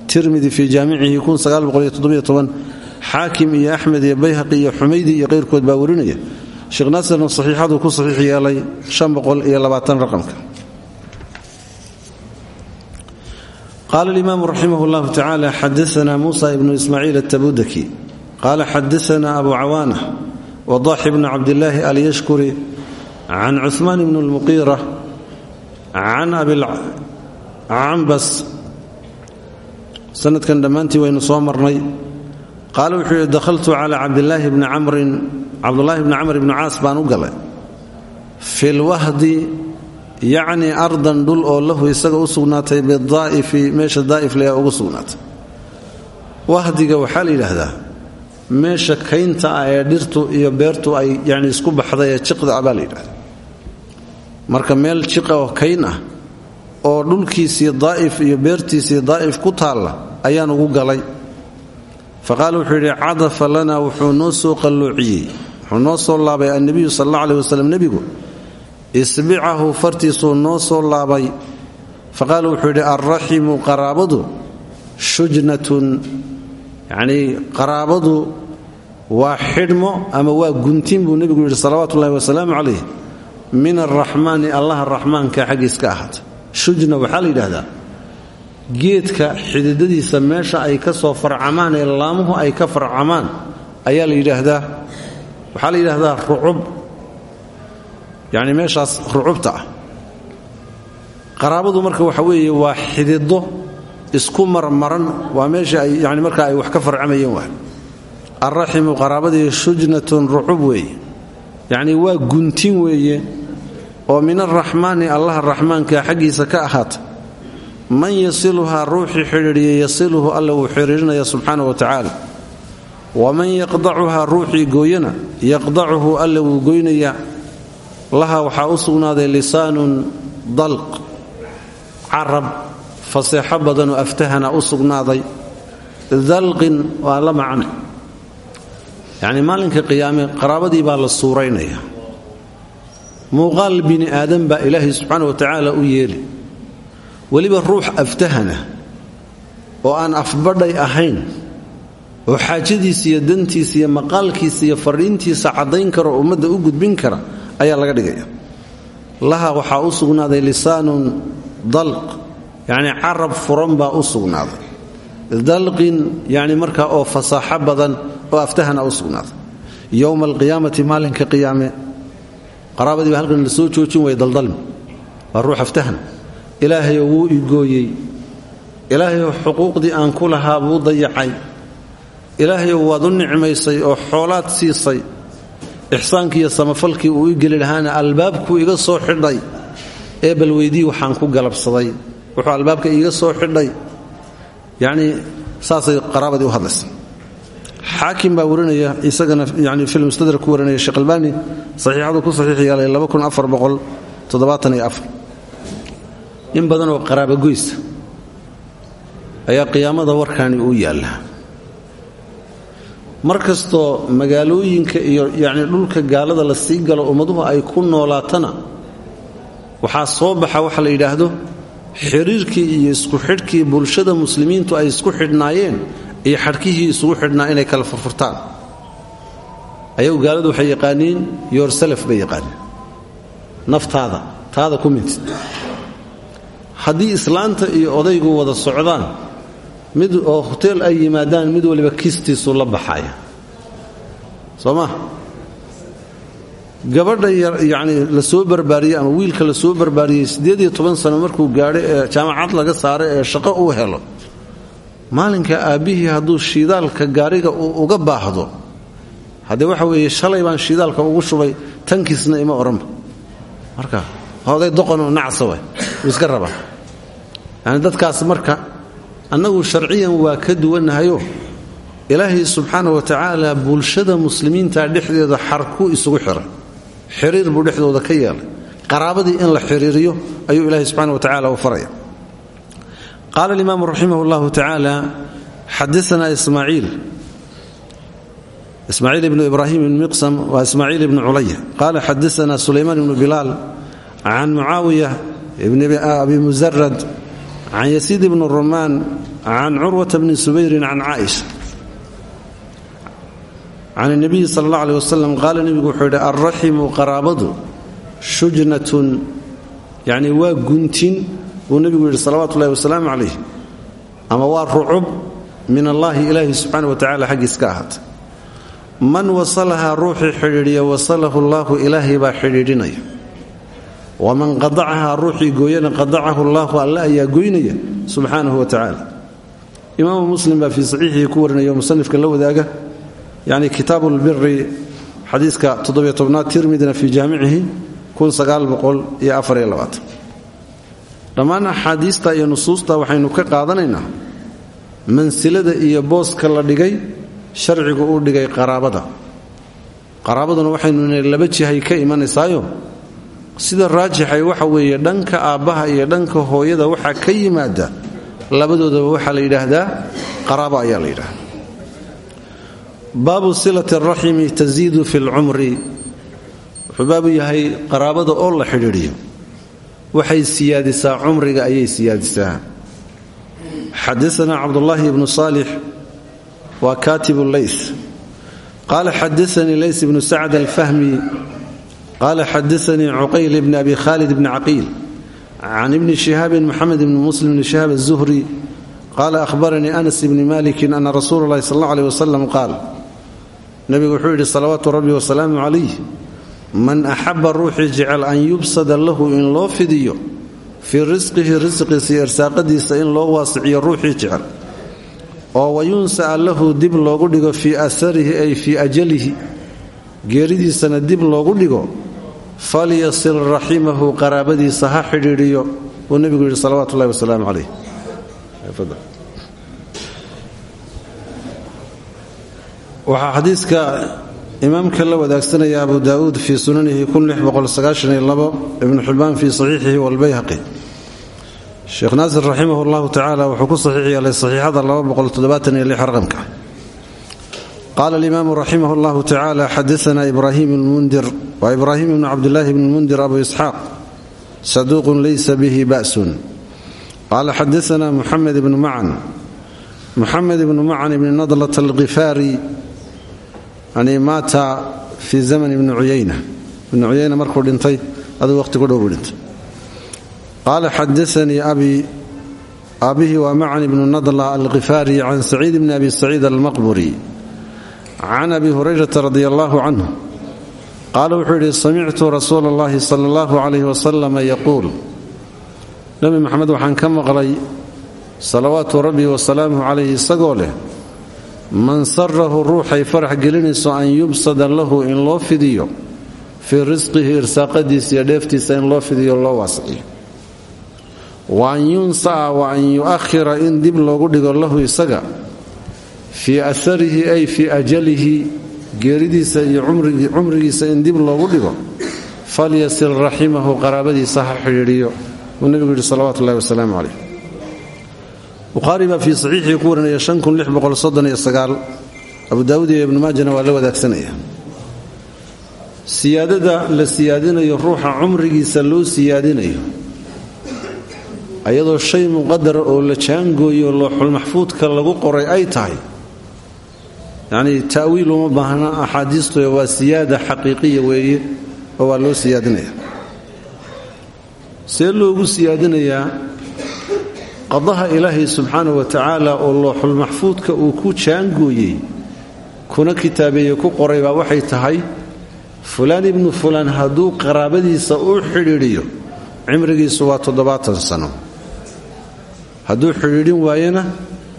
tirmidi fii jaamicihi xaakim iyo axmed iyo bayhaqi iyo xumaydi iyo keyrkood baa warinaya. Sheekh naasirna saxiixadu ku saxiix yeelay raqamka qaala alimaamu raximah llahu tacala xadaana muusa ibnu ismaaciil atabudaki qaala xadaana abu cawaana wadax bni cabdillaahi alyashkuri can cuhmaan bni lmuqiira can abilcambas sanadkan dhammaantii waynu soo marnay qaala wuxuu yidhi dakhaltu calaa cabdilaahi bni camrin cabdulaahi bni camr ibni caas baan u galay fi lwahdi yacnii ardan dhul oo lahu isaga u sugnaatay bidaa'ifi meesha daa'if leha ugu sugnaatay. Wahdiga waxaa la yidhaahdaa meesha kaynta ah ee dhirtu iyo beertu ay yani isku baxday ee jiqda ah baa la yidhahdaa marka meel jiqa oo kayn ah oo dhulkiisii daa'if iyo beertiisii daa'if ku taalla ayaan ugu galay. Fa qaala wuxuu yidhi cadafa lanaa wuxuu noo soo qalloociyey wuxuu noo soo laabay annebiyu sal alla aleh nebigu isbicahu fartiisuu noo soo laabay. Fa qaala wuxuu yidhi alraximu qaraabadu shujnatun. Yacnii qaraabadu waa xidhmo ama waa guntin buu nebigu yidhi salawaatu ullahi wasalaamu calayh min alraxmaani allaha raxmaanka xaggiis ka ahaata shujna waxaa la yidhaahdaa geedka xididadiisa meesha ay ka soo farcamaan ee laamuhu ay ka farcamaan ayaa la yidhaahdaa. Waxaa la yidhaahdaa rucub yacni meeshaas rucubta ah. Qaraabadu marka waxa weeye waa xidido isku marmaran waa meesha ay yani marka ay wax ka farcamayeen waa alraximu qaraabadii shujnatun rucub weeye. Yacni waa guntin weeye oo min alraxmaani allaha raxmaanka xaggiisa ka ahaata. Man yasiluhaa ruuxii xidhiidhiya yasiluhu alla wuu xidhiidhinaya subxaana wa tacaala. Waman yaqdacuhaa ruuxii gooyana yaqdacuhu alla wuu goynayaa laha waxaa u sugnaaday lisaanun dalq carab faseexo badanoo aftahana u sugnaaday. Dalqin waa la macne. Yacni maalinka qiyaame qaraabadii baa la suuraynaya muuqaal bini aadan baa ilaahay subxaana wa tacaala u yeeli. Weliba ruux aftahana oo aan afbadhay ahayn oo xaajadiisa iyo dantiisa iyo maqaalkiisa iyo fadhiintiisa caddayn kara ummadda u gudbin kara ayaa laga dhigaya. Laha waxaa u sugnaaday lisaanun dalq yacni carab furan baa u sugnaaday. Dalqin yacni markaa oo fasaaxo badan oo aftahana u sugnaaday. Yowma alqiyaamati qiyaame qaraabadii ba halkan la soo joojin waya daldalmi waa ruux aftahan ilaahayoo wuu igooyey ilaahayoo xuquuqdii aan ku lahaa buu dayacay. Ilaahayoo waad u nicmaysay oo xoolaad siisay ixsaankii iyo samafalkii uu i geli lahaana albaabkuu iga soo xidhay ee balweydii waxaan ku galabsaday. Wuxuu albaabka iiga soo xidhay. Yacnii saasay qaraabadii u hadlaysa xaakim baa warinaya isagana yani filmustadrak ku warinaya sheekh albaani saxiixadu ku saxiix yeelay in badanoo qaraabagoysa ayaa qiyaamada warkaani u yaalla mar kastoo magaalooyinka iyo yacni dhulka gaalada la sii galo ummaduhu ay ku noolaatana waxaa soo baxa waxa la yidhaahdo xiriirkii iyo isku xidhkii bulshada muslimiintu ay isku xidhnaayeen iyo xadhkihii isugu xidhnaa inay kala furfurtaan. Ayagu gaaladu waxay yaqaaniin yoorsalaf bay yaqaaniin. Naftaada taada ku mintid haddii islaanta iyo odaygu wada socdaan mid oo hoteel ay yimaadaan mid waliba kistiisu la baxaya soo ma gabadha yacnii la soo barbaariyey ama wiilka la soo barbaariyey siddeed iyo sano markuu gaadho ee jaamacad laga saaro ee shaqo uu helo maalinka aabbihii hadduu shiidaalka gaariga uga baahdo haddee waxa weeye shalay baan shiidaalka ugu shubay tankiisna ima odhanba marka oday doqonoo nacsa iska rabaa yani dadkaas marka annagu sharciyan waa ka duwannahayo ilaahay subxaana wa tacaala bulshada muslimiinta dhexdeeda xarkuu isugu xiray xiriir buu dhexdooda ka yeelay. Qaraabadii in la xiriiriyo ayuu ilaahay subxana wa tacala u faraya qaala alimaamu raximah llahu tacaala xadaana ismaaciil. Ismaaciil ibnu ibraahim ibn miqsam waa ismaaciil ibnu culaya qaala xadaana sulaymaan ibnu bilaal can mucaawiya ibn abi musarad can yasiid ibni rumaan can curwata bni subayrin can caaisha can اnabiyi sal اllah aleh wasalam qaala nebigu wuxuu yidhi alraximu qaraabadu shujnatun yacni waa guntin buu nebigu yidhi salawaatu ullahi wasalaamu calayh ama waa rucub min allaahi ilaahi subxaana wa tacala xaggiis ka ahaatay man wasalahaa ruuxii xidhiidhiya wasalahu allaahu ilaahay baa xidhiidhinaya waman qadacahaa ruuxii gooyana qadacahu allaahu alle ayaa goynaya subxaanahu wa tacaala. Imaamu muslim baa fii saxiixihi ku warinaya oo musanifka la wadaaga. Yani kitaabu lbiri xadiiska toddobyotobnaad tirmidina fii jaamicihi dhammaan axaadiista iyo nusuusta waxaynu ka qaadanaynaa mansilada iyo booska la dhigay sharcigu uu dhigay qaraabada. Qaraabaduna waxaynu laba jihay ka imanaysaayo sida raajixay waxa weeye dhanka aabbaha iyo dhanka hooyada waxaa ka yimaada labadoodaba waxaa la yidhaahdaa qaraabo ayaa la yidhahda baabu silati araximi taziidu fi lcumri wuxuu baabu yahay qaraabada oo la xidhiidhiyo. Waxay siyaadisaa cumriga ayay siyaadisaa. Xadaanaa cabdulaahi ibnu saalix waa kaatibu leys qaala xadaanii leys ibnu sacd alfahmi qaala xadaanii cuqayl bni abi khaalid bni caqiil can ibni shihaabin moxamed ibni muslim bni shihaab azuhri qaala ahbaranii anas ibni malikin ana rasuula llahi sal alla aleh wasalam qaal nebigu wuxuu yidhi salawaatu rabbi wasalaamu calayh man axaba ruuxii jecel an yubsada lahu in loo fidiyo fii risqihi risqiisa iyo irsaaqadiisa in loo waasiciyo ruuxii jecel oo wayunsa'a lahu dib loogu dhigo fii asarihi ay fii ajalihi geeridiisana dib loogu dhigo falyasil raximahu qaraabadiisa ha xidhiidhiyo buu nebigu yidhi salawatu ullahi wasalaamu calayh waxaa xadiiska imaamka la wadaagsanaya abu daauud fii sunanihi ibnu xibaan fii saxiixihi walbayhaqi sheekh naasir raximah llahu tacaala wuxuu ku saxiix yeelay saxiixada raqamka qaala alimaamu raximah llahu tacaala xadaana ibrahim lmundir waa ibraahim ibnu cabdilaahi bni mundir abu isxaaq saduuqun laysa bihi ba'sun qaala xadaana muxamed ibnu macan muxamed ibnu macan ibni nadlat alkifaari yani maata fii zaman ibni cuyayna ibni cuyayna markuu dhintay aduu waqhti ku dhow buu dhintay qaala xadaanii abii aabbihii waa macan ibnu nadla alkifaari can saciid bni abi saciid almaqburi can abi hurayrata radi allahu canhu qaala wuxuu yidhi samictu rasuula allahi sala allahu calayh wasalama yaquul nebi maxamed waxaan ka maqlay salawaatu rabbi wasalaamuhu calayh isagoo leh man sarahu ruuxay farax gelinayso an yubsada lahu in loo fidiyo fii risqihi irsaaqadiisa iyo dheeftiisa in loo fidiyo loo waasiciyo wa an yunsa'a wa an yu'ahira in dib loogu dhigo lahu isaga fii asarihi ay fii ajalihi geeridiisa iyo cumrigiisa in dib loogu dhigo falyasil raximahu qaraabadiisa ha xidhiidhiyo. Buu nebigu yidhi salawatu ullahi wasalaamu calayh. Bukhaari baa fii saxiixii ku warinaya abu daawud iyo ibnu maajana waa la wadaagsanaya. Siyaadada la siyaadinayo ruuxa cumrigiisa loo siyaadinayo ayadoo shay muqadara oo la jaangooyo looxulmaxfuudka lagu qoray ay tahay yacnii ta'wiil uma baahna axaadiistu waa siyaada xaqiiqiya weeye oo waa loo siyaadinaya. See loogu siyaadinayaa qadaha ilaahay subxaana wa tacaala oo looxulmaxfuudka uu ku jaangooyey kuna kitaabeeye ku qoray baa waxay tahay fulaan ibnu fulaan hadduu qaraabadiisa u xidhiidhiyo cimrigiisu waa toddobaatan sano. Hadduu xidhiidhin waayena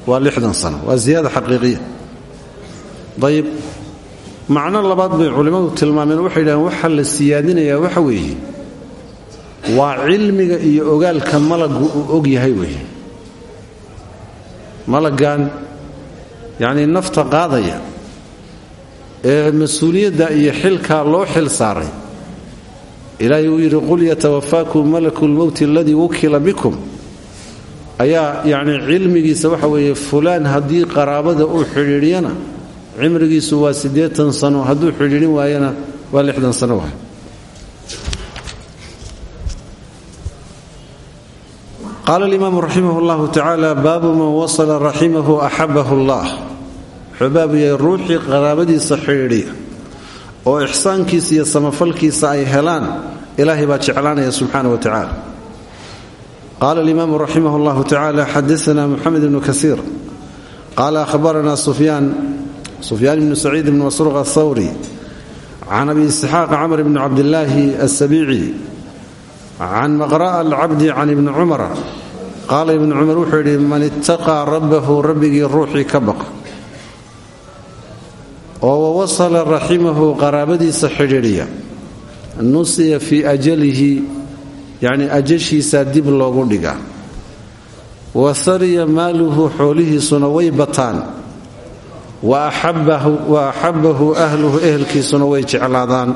waa lixdan sano. Waa ziyaada xaqiiqiya ayib macno labaad bay culimmadu tilmaameen. Waxay yidhahdeen waxaa la siyaadinayaa waxa weeye. Waa cilmiga iyo ogaalka malagu uu og yahay weeye. Malagan yacnii nafta qaadaya ee mas'uuliyadda iyo xilkaa loo xil saaray. Ilaahay uu yidhi qul yatawafaakum malaku lmowti aladii wukila bikum. Ayaa yacnii cilmigiisa waxa weeye fulaan haddii qaraabada uu xidhiidhyana cimrigiisu waa siddeetan sano. Hadduu xidhiidhin waayana waa lixdan sano waay. Qaala alimaamu raximah llahu tacaala baabu man wasala raximahu axabahu allah. Wuxuu baabu yahay ruuxii qaraabadiisa xidhiidhiya oo ixsaankiisa iyo samafalkiisa ay helaan. Ilaahay baa jeclaanaya subxaana wa tacaala qaala alimaamu raximah llahu tacaala xadaana muxamed ibnu kasiir. Qaala ahbarana sufyaan sufyaan ibnu saciid ibn masruq athawri can abi isxaaq camr bni cabdillaahi asabiici can maqra'a alcabdi can ibni cumara qaala ibnu cumar wuxuu yidhi man ittaqaa rabbahu rabbigii ruuxii ka baqa oo wawasala raximahu qaraabadiisa xidhiidhiya. Nusiya fii ajalihi yacnii ajashiisaa dib loogu dhigaa. Wa hariya maaluhu xoolihiisuna way bataan wa axabbahu ahluhu ehelkiisuna way jeclaadaan.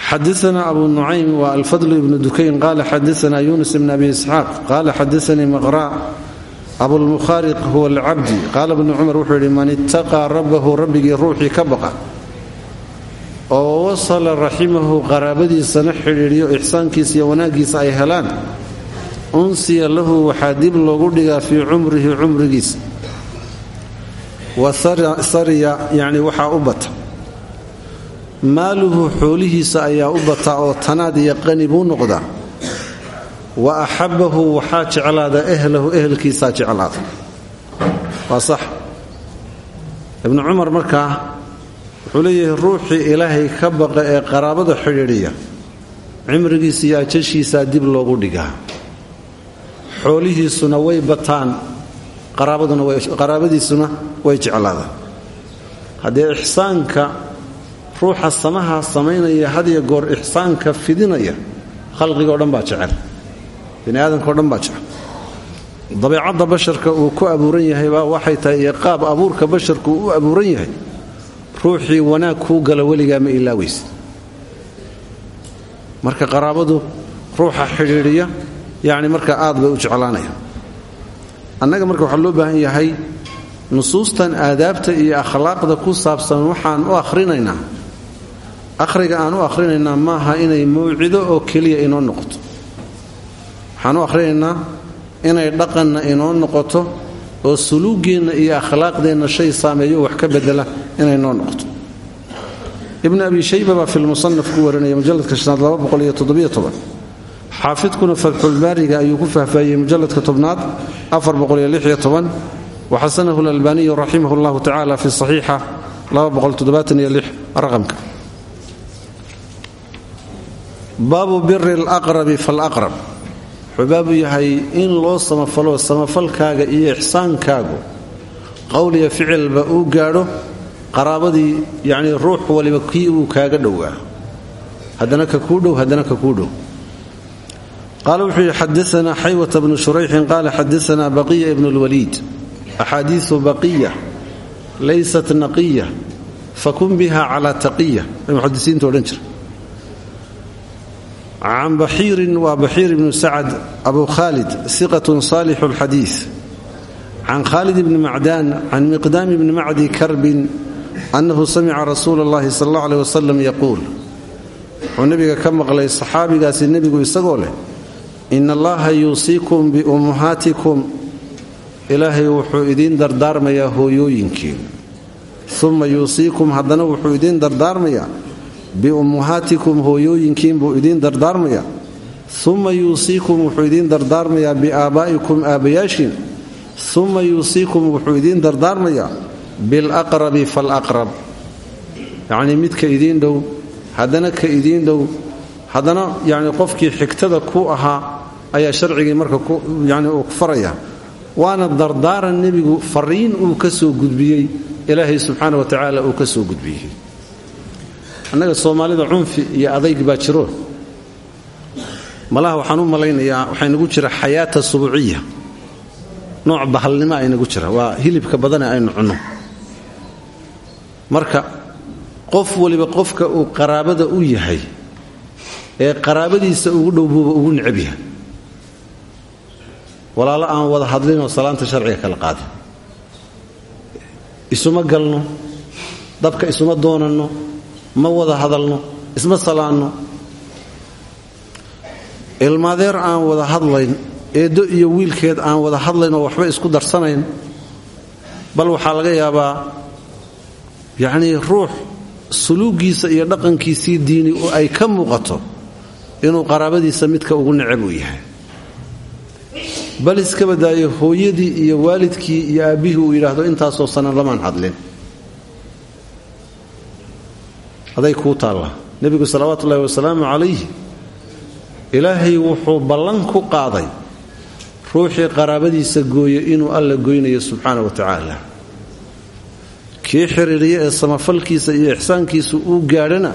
Xadaana abu nucaym wa alfadl ibnu dukayn qaala xadaana yunus ibn abi isxaaq qaala xadaanii maqra. Abulmukhaariq huwa alcabdi qaala bnu cumar wuxuu yidhi man ittaqaa rabbahu rabbigii ruuxii ka baqa. Oo wasala raximahu qaraabadiisana xidhiidhiyo ixsaankiisa iyo wanaaggiisa ay helaan. Unsiya lahu waxaa dib loogu dhigaa fii cumrihi cumrigiisa wa sariya yacni waxaa u bata. Maaluhu xoolihiisa ayaa u bataa oo tanaad iyo qani buu noqdaa. Wa axabbahu waxaa jeclaada ehlahu ehelkiisaa jeclaada. Waa sax. Ibnu cumar markaa wuxuu leeyahay ruuxii ilaahay ka baqa ee qaraabada xidhiidhiya cimrigiisa iyo ajashiisaa dib loogu dhigaa. Xoolihiisuna way bataan qaraabadiisuna way jeclaadaan haddee ixsaanka ruuxa samaha samaynaya hadiyo goor ixsaanka fidinaya khalqigao dhan baa jecel. Bini aadamkao dhan baa jecel. Dabeecadda basharka uu ku abuuran yahay baa waxay tahay iyo qaab abuurka basharku u abuuran yahay ruuxii wanaag kuu gala weligaa ma ilaaweysa marka qaraabadu ruuxa xidhiidhiya yacni marka aad bay u jeclaanaya annaga marka waxaa loo baahan yahay nusuustan aadaabta iyo akhlaaqda ku saabsan waxaan u akhrinaynaa. Akhriga aan u akhrinaynaa maaha inay mawcido oo keliya inoo noqoto. Waxaan u akhrinaynaa inay dhaqanna inoo noqoto oo suluugeenna iyo akhlaaqdeenna shay saameeyo wax ka bedela inay noo noqoto. Ibn abi shayba baa fi lmusanaf ku warinaya mujaladka shanaad xaafidkuna fatxulbaariga ayuu ku fahfaahiyey mujaladka tobnaad waxasanahu lalbaniyu raximah llahu tacala fi saxiixa raqamka. Baabu biri alaqrabi falaqrab wuxuu baabu yahay in loo samafalo samafalkaaga iyo ixsaankaagu. Qowliya ficilba uu gaadho qaraabadii yacnii ruux waliba kii uu kaaga dhowaa. Haddana ka kuu dhow haddana ka kuu dhow qaala wuxuu yidhi xadaana xaywata bnu shurayxin qaala xadaana baqiya ibnu lwaliid axaadiiu baqiya laysat naqiya fakun biha calaa taqiya bay muxadisiinta odhan jira can baxiirin waa baxiir ibnu sacad abu khaalid iqatun saalixu lxadiid can khaalid ibni macdaan can miqdaami bni macdi karbin annahu samica rasuula اllahi sal allah aleh wasalam yaquul wuxuu nebiga ka maqlay saxaabigaasi nebigu isagoo leh ina allaha yuusiikum biummahaatikum. Ilaahay wuxuu idiin dardaarmayaa hooyooyinkiin. Uma yuusiikum haddana wuxuu idiin dardaarmayaa biummahaatikum hooyooyinkiin buu idiin dardaarmayaa. Uma yuusiikum wuxuu idiin dardaarmayaa biaabaa'ikum aabbayaashiin uma yuusiikum wuxuu idiin dardaarmayaa bilaqrabi falaqrab. Yacnii midka idiin dhow haddana ka idiin dhow haddana yacni qofkii xigtada ku ahaa ayaa sharcigii marka yani uu faraya. Waana dardaaran nebigu fariin uu ka soo gudbiyey ilaahay subxaana wa tacaala uu ka soo gudbiyey. Annaga soomaalida cunfi iyo adayg baa jiro. Malaha waxaan u malaynayaa waxaa inagu jira xayaata subuuciya nooc bahalnimo aynagu jira. Waa hilibka badane aynu cunno. Marka qof waliba qofka uu qaraabada u yahay ee qaraabadiisa ugu dhowbuuba ugu necab walaalo aan wada hadlinoo salaanta sharciga kala qaadin. Isuma galno dabka isuma doonanno ma wada hadalno isma salaanno. Ilmaadeer aan wada hadlayn eeddo iyo wiilkeed aan wada hadlayn oo waxba isku darsanayn bal waxaa laga yaabaa yacnii ruux suluugiisa iyo dhaqankiisii diini oo ay ka muuqato inuu qaraabadiisa midka ugu necab uu yahay bal iska badaayo hooyadii iyo waalidkii iyo aabbihii uu yidhaahdo intaasoo sanan lamaan hadlin. Aday kuu taalla. Nebigu salawaatu ullahi wasalaamu calayh ilaahay wuxuu ballan ku qaaday ruuxii qaraabadiisa gooye inuu alla goynayo subxaana wa tacaala. Kii xidhiidhiya ee samafalkiisa iyo ixsaankiisa uu gaadhana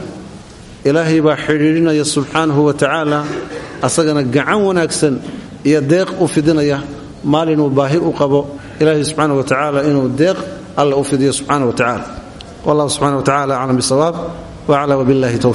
ilaahay baa xidhiidhinaya subxaanahu wa tacaala asagana gacan wanaagsan iyo deeq u fidinaya maalinuu baahi u qabo ilaahay subxaana wa tacaala inuu deeq alla u fidiyo subxaana wa tacaala. Wallahu subxana wa tacala aclam bisawaab wacla wbillahi towfiq